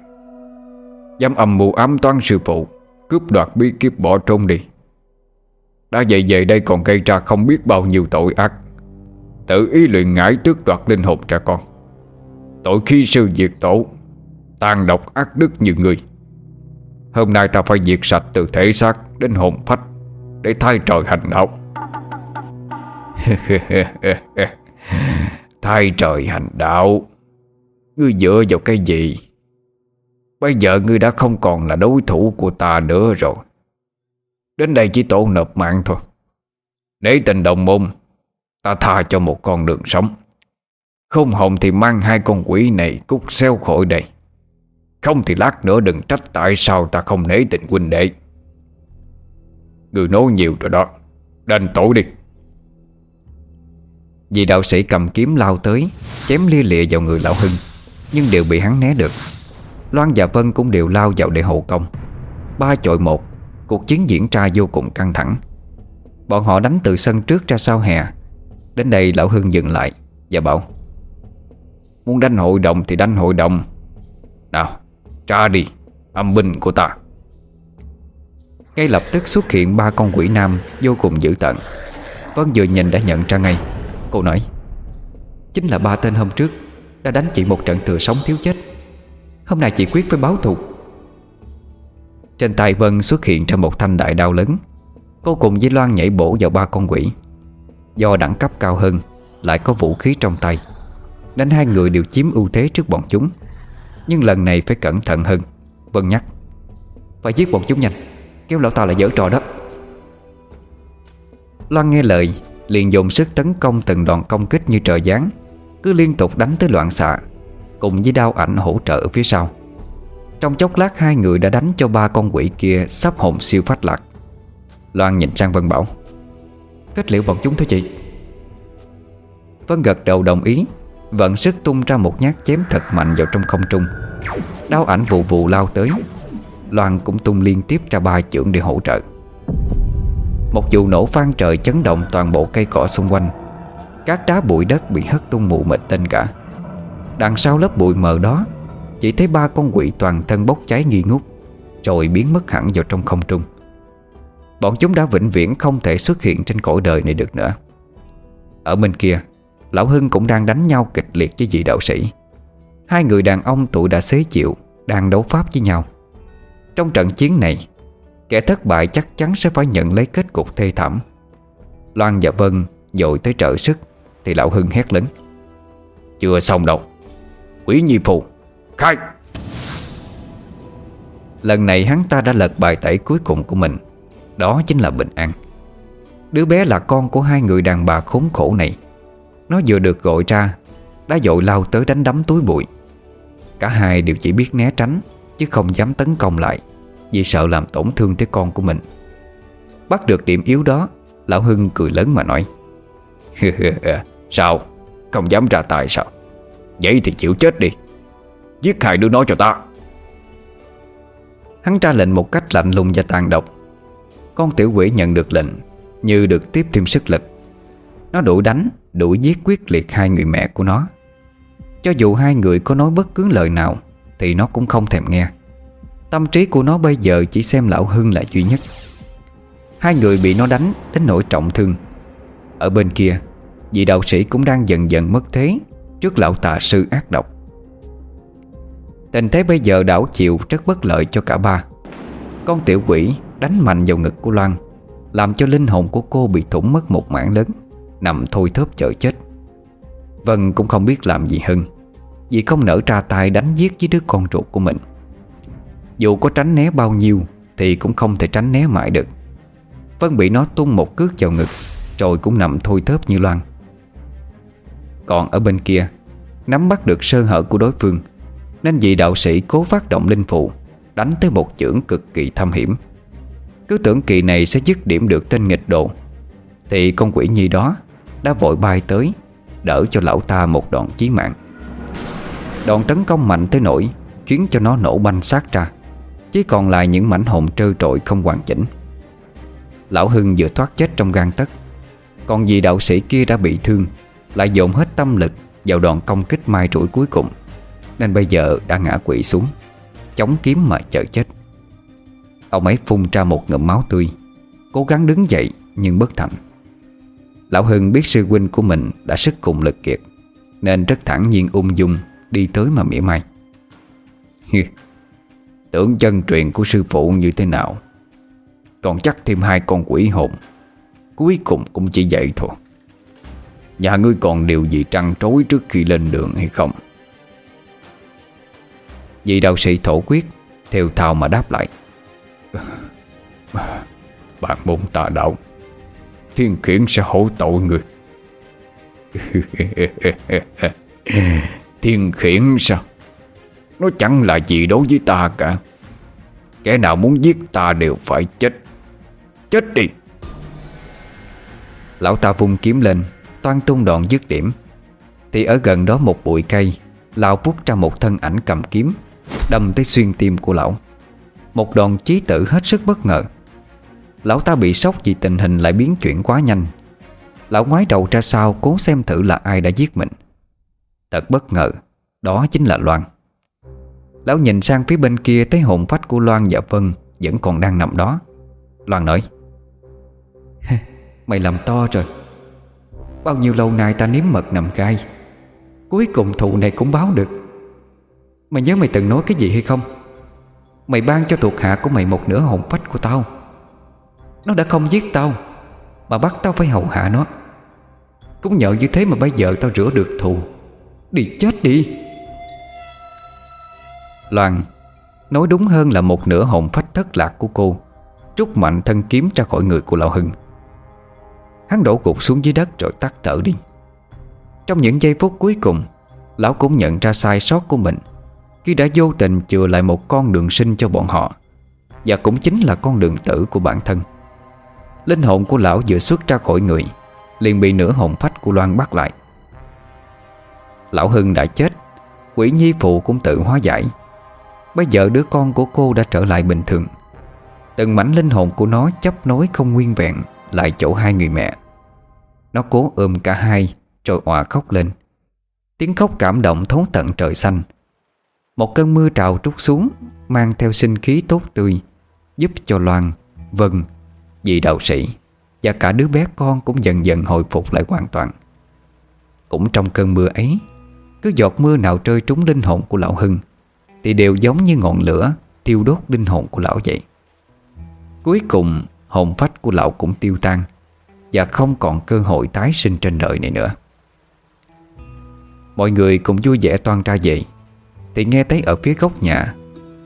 Dám âm mưu ám toán sư phụ, Cướp đoạt bí kiếp bỏ trốn đi. Đã vậy về đây còn gây ra không biết bao nhiêu tội ác. Tự ý luyện ngải tước đoạt linh hồn trẻ con. Tội khi sư diệt tổ, tàn độc ác đức như người. Hôm nay ta phải diệt sạch từ thể xác đến hồn phách Để thay trời hành đạo. Thay trời hành đạo. Ngươi dựa vào cái gì? Bây giờ ngươi đã không còn là đối thủ của ta nữa rồi. Đến đây chỉ tổ nộp mạng thôi. Để tình đồng môn, Ta tha cho một con đường sống. Không hồn thì mang hai con quỷ này Cút xeo khỏi đây. Không thì lát nữa đừng trách Tại sao ta không nể tình huynh đệ. Người nói nhiều rồi đó. Đành tổ đi. Vì đạo sĩ cầm kiếm lao tới, Chém lia lịa vào người lão Hưng. Nhưng đều bị hắn né được. Loan và Vân cũng đều lao vào để hộ công. Ba chọi một, Cuộc chiến diễn ra vô cùng căng thẳng. Bọn họ đánh từ sân trước ra sau hè. Đến đây lão Hưng dừng lại Và bảo, Muốn đánh hội đồng thì đánh hội đồng. Nào ra đi, Âm binh của ta. Ngay lập tức xuất hiện ba con quỷ nam Vô cùng dữ tợn. Vân vừa nhìn đã nhận ra ngay. Cô nói, Chính là ba tên hôm trước. Đã đánh chị một trận thừa sống thiếu chết. Hôm nay chị quyết phải báo thù. Trên tay Vân xuất hiện ra một thanh đại đao lớn, Cô cùng với Loan nhảy bổ vào ba con quỷ. Do đẳng cấp cao hơn, Lại có vũ khí trong tay, Nên hai người đều chiếm ưu thế trước bọn chúng. Nhưng lần này phải cẩn thận hơn. Vân nhắc, Phải giết bọn chúng nhanh, Kéo lão ta là dở trò đó. Loan nghe lời, Liền dùng sức tấn công từng đòn công kích như trời giáng. Cứ liên tục đánh tới loạn xạ, Cùng với đao ảnh hỗ trợ ở phía sau. Trong chốc lát, hai người đã đánh cho ba con quỷ kia Sắp hồn siêu phát lạc. Loan nhìn sang Vân bảo, Kết liễu bọn chúng thôi chị. Vân gật đầu đồng ý, Vận sức tung ra một nhát chém thật mạnh vào trong không trung. Đao ảnh vụ vụ lao tới, Loan cũng tung liên tiếp ra ba chưởng để hỗ trợ. Một vụ nổ vang trời chấn động toàn bộ cây cỏ xung quanh. Các đá bụi đất bị hất tung mù mịt lên cả. Đằng sau lớp bụi mờ đó, Chỉ thấy ba con quỷ toàn thân bốc cháy nghi ngút, Rồi biến mất hẳn vào trong không trung. Bọn chúng đã vĩnh viễn không thể xuất hiện trên cõi đời này được nữa. Ở bên kia, Lão Hưng cũng đang đánh nhau kịch liệt với vị đạo sĩ. Hai người đàn ông tuổi đã xế chịu, Đang đấu pháp với nhau. Trong trận chiến này, Kẻ thất bại chắc chắn sẽ phải nhận lấy kết cục thê thảm. Loan và Vân dội tới trợ sức thì lão Hưng hét lớn. Chưa xong đâu. Quỷ nhi phù, Khai. Lần này hắn ta đã lật bài tẩy cuối cùng của mình. Đó chính là Bình An. Đứa bé là con của hai người đàn bà khốn khổ này. Nó vừa được gọi ra, Đã dội lao tới đánh đấm túi bụi. Cả hai đều chỉ biết né tránh, Chứ không dám tấn công lại, Vì sợ làm tổn thương tới con của mình. Bắt được điểm yếu đó, Lão Hưng cười lớn mà nói Sao? Không dám ra tay sao? Vậy thì chịu chết đi. Giết hại đứa nó cho ta. Hắn ra lệnh một cách lạnh lùng và tàn độc. Con tiểu quỷ nhận được lệnh Như được tiếp thêm sức lực. Nó đủ đánh, đủ giết quyết liệt hai người mẹ của nó. Cho dù hai người có nói bất cứ lời nào Thì nó cũng không thèm nghe. Tâm trí của nó bây giờ chỉ xem lão Hưng là duy nhất. Hai người bị nó đánh đến nỗi trọng thương. Ở bên kia Vị đạo sĩ cũng đang dần dần mất thế Trước lão tà sư ác độc. Tình thế bây giờ đảo chịu rất bất lợi cho cả ba. Con tiểu quỷ đánh mạnh vào ngực của Loan, Làm cho linh hồn của cô bị thủng mất một mảng lớn, Nằm thôi thớp chờ chết. Vân cũng không biết làm gì hơn, Vì không nỡ ra tay đánh giết với đứa con ruột của mình. Dù có tránh né bao nhiêu Thì cũng không thể tránh né mãi được. Vân bị nó tung một cước vào ngực, Rồi cũng nằm thôi thớp như Loan. Còn ở bên kia, Nắm bắt được sơ hở của đối phương, Nên vị đạo sĩ cố phát động linh phụ Đánh tới một chưởng cực kỳ thâm hiểm. Cứ tưởng kỳ này sẽ dứt điểm được tên nghịch độ Thì con quỷ nhi đó Đã vội bay tới, Đỡ cho lão ta một đoạn chí mạng. Đòn tấn công mạnh tới nỗi Khiến cho nó nổ banh xác ra, Chỉ còn lại những mảnh hồn trơ trội không hoàn chỉnh. Lão Hưng vừa thoát chết trong gan tấc, Còn vị đạo sĩ kia đã bị thương lại dồn hết tâm lực Vào đòn công kích mai rủi cuối cùng. Nên bây giờ đã ngã quỵ xuống, Chống kiếm mà chờ chết. Ông ấy phun ra một ngụm máu tươi, Cố gắng đứng dậy nhưng bất thành. Lão Hưng biết sư huynh của mình đã sức cùng lực kiệt, Nên rất thẳng nhiên ung dung Đi tới mà mỉa mai. Tưởng chân truyền của sư phụ như thế nào? Còn chắc thêm hai con quỷ hồn, Cuối cùng cũng chỉ vậy thôi. Nhà ngươi còn điều gì trăn trối trước khi lên đường hay không? Vị đạo sĩ thổ quyết, Theo thao mà đáp lại. Bạn môn tà đạo, Thiên khiển sẽ hổ tội người. Thiên khiển sao? Nó chẳng là gì đối với ta cả. Kẻ nào muốn giết ta đều phải chết. Chết đi! Lão ta vung kiếm lên Toan tung đòn dứt điểm. Thì ở gần đó một bụi cây lão vút ra một thân ảnh cầm kiếm, Đâm tới xuyên tim của lão. Một đòn chí tử hết sức bất ngờ. Lão ta bị sốc vì tình hình lại biến chuyển quá nhanh. Lão ngoái đầu ra sau cố xem thử là ai đã giết mình. Thật bất ngờ, Đó chính là Loan. Lão nhìn sang phía bên kia Thấy hồn phách của Loan và Vân Vẫn còn đang nằm đó. Loan nói, Mày làm to rồi. Bao nhiêu lâu nay ta nếm mật nằm gai. Cuối cùng thụ này cũng báo được. Mày nhớ mày từng nói cái gì hay không? Mày ban cho thuộc hạ của mày một nửa hồn phách của tao. Nó đã không giết tao, Mà bắt tao phải hầu hạ nó. Cũng nhờ như thế mà bây giờ tao rửa được thù. Đi chết đi. Loan, Nói đúng hơn là một nửa hồn phách thất lạc của cô, Trút mạnh thân kiếm ra khỏi người của Lão Hưng. Hắn đổ gục xuống dưới đất rồi tắt thở đi. Trong những giây phút cuối cùng, Lão cũng nhận ra sai sót của mình. Khi đã vô tình chừa lại một con đường sinh cho bọn họ, Và cũng chính là con đường tử của bản thân. Linh hồn của lão vừa xuất ra khỏi người, Liền bị nửa hồn phách của Loan bắt lại. Lão Hưng đã chết, Quỷ nhi phụ cũng tự hóa giải. Bây giờ đứa con của cô đã trở lại bình thường. Từng mảnh linh hồn của nó chấp nối không nguyên vẹn. Lại chỗ hai người mẹ. Nó cố ôm cả hai Rồi òa khóc lên. Tiếng khóc cảm động thấu tận trời xanh. Một cơn mưa trào trút xuống Mang theo sinh khí tốt tươi Giúp cho Loan, Vân, dị đạo sĩ Và cả đứa bé con cũng dần dần hồi phục lại hoàn toàn. Cũng trong cơn mưa ấy Cứ giọt mưa nào rơi trúng linh hồn của lão Hưng Thì đều giống như ngọn lửa Thiêu đốt linh hồn của lão vậy. Cuối cùng hồn phách của lão cũng tiêu tan Và không còn cơ hội tái sinh trên đời này nữa. Mọi người cũng vui vẻ toan ra về, Thì nghe thấy ở phía góc nhà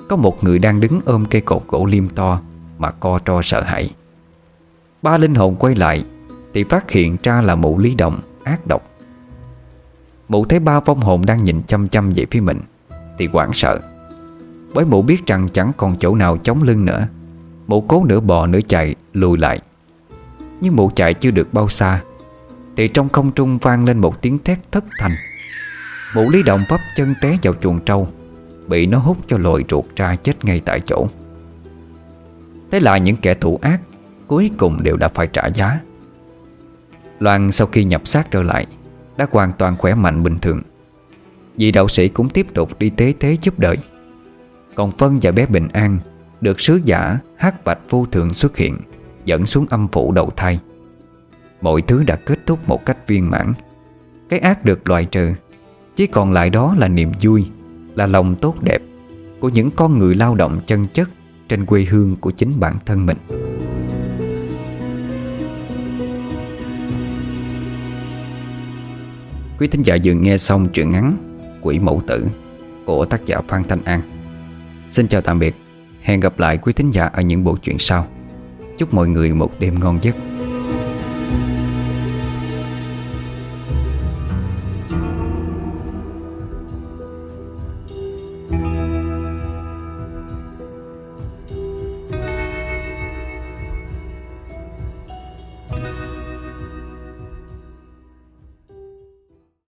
Có một người đang đứng ôm cây cột gỗ liêm to Mà co tro sợ hãi. Ba linh hồn quay lại Thì phát hiện ra là mụ lý động Ác độc. Mụ thấy ba vong hồn đang nhìn chăm chăm về phía mình Thì hoảng sợ, Bởi mụ biết rằng chẳng còn chỗ nào chống lưng nữa. Mụ cố nửa bò nửa chạy, lùi lại. Nhưng mụ chạy chưa được bao xa, Thì trong không trung vang lên một tiếng thét thất thành. Mụ lý động vấp chân té vào chuồng trâu, Bị nó hút cho lồi ruột ra chết ngay tại chỗ. Thế là những kẻ thủ ác Cuối cùng đều đã phải trả giá. Loan sau khi nhập xác trở lại, Đã hoàn toàn khỏe mạnh bình thường. Vị đạo sĩ cũng tiếp tục đi tế thế giúp đời Còn Phân và bé Bình An được sứ giả hát bạch vô thượng xuất hiện, Dẫn xuống âm phủ đầu thai. Mọi thứ đã kết thúc một cách viên mãn. Cái ác được loại trừ, Chỉ còn lại đó là niềm vui, Là lòng tốt đẹp Của những con người lao động chân chất Trên quê hương của chính bản thân mình. Quý thính giả vừa nghe xong truyện ngắn Quỷ Mẫu Tử của tác giả Phan Thanh An. Xin chào tạm biệt. Hẹn gặp lại quý thính giả ở những bộ truyện sau. Chúc mọi người một đêm ngon giấc.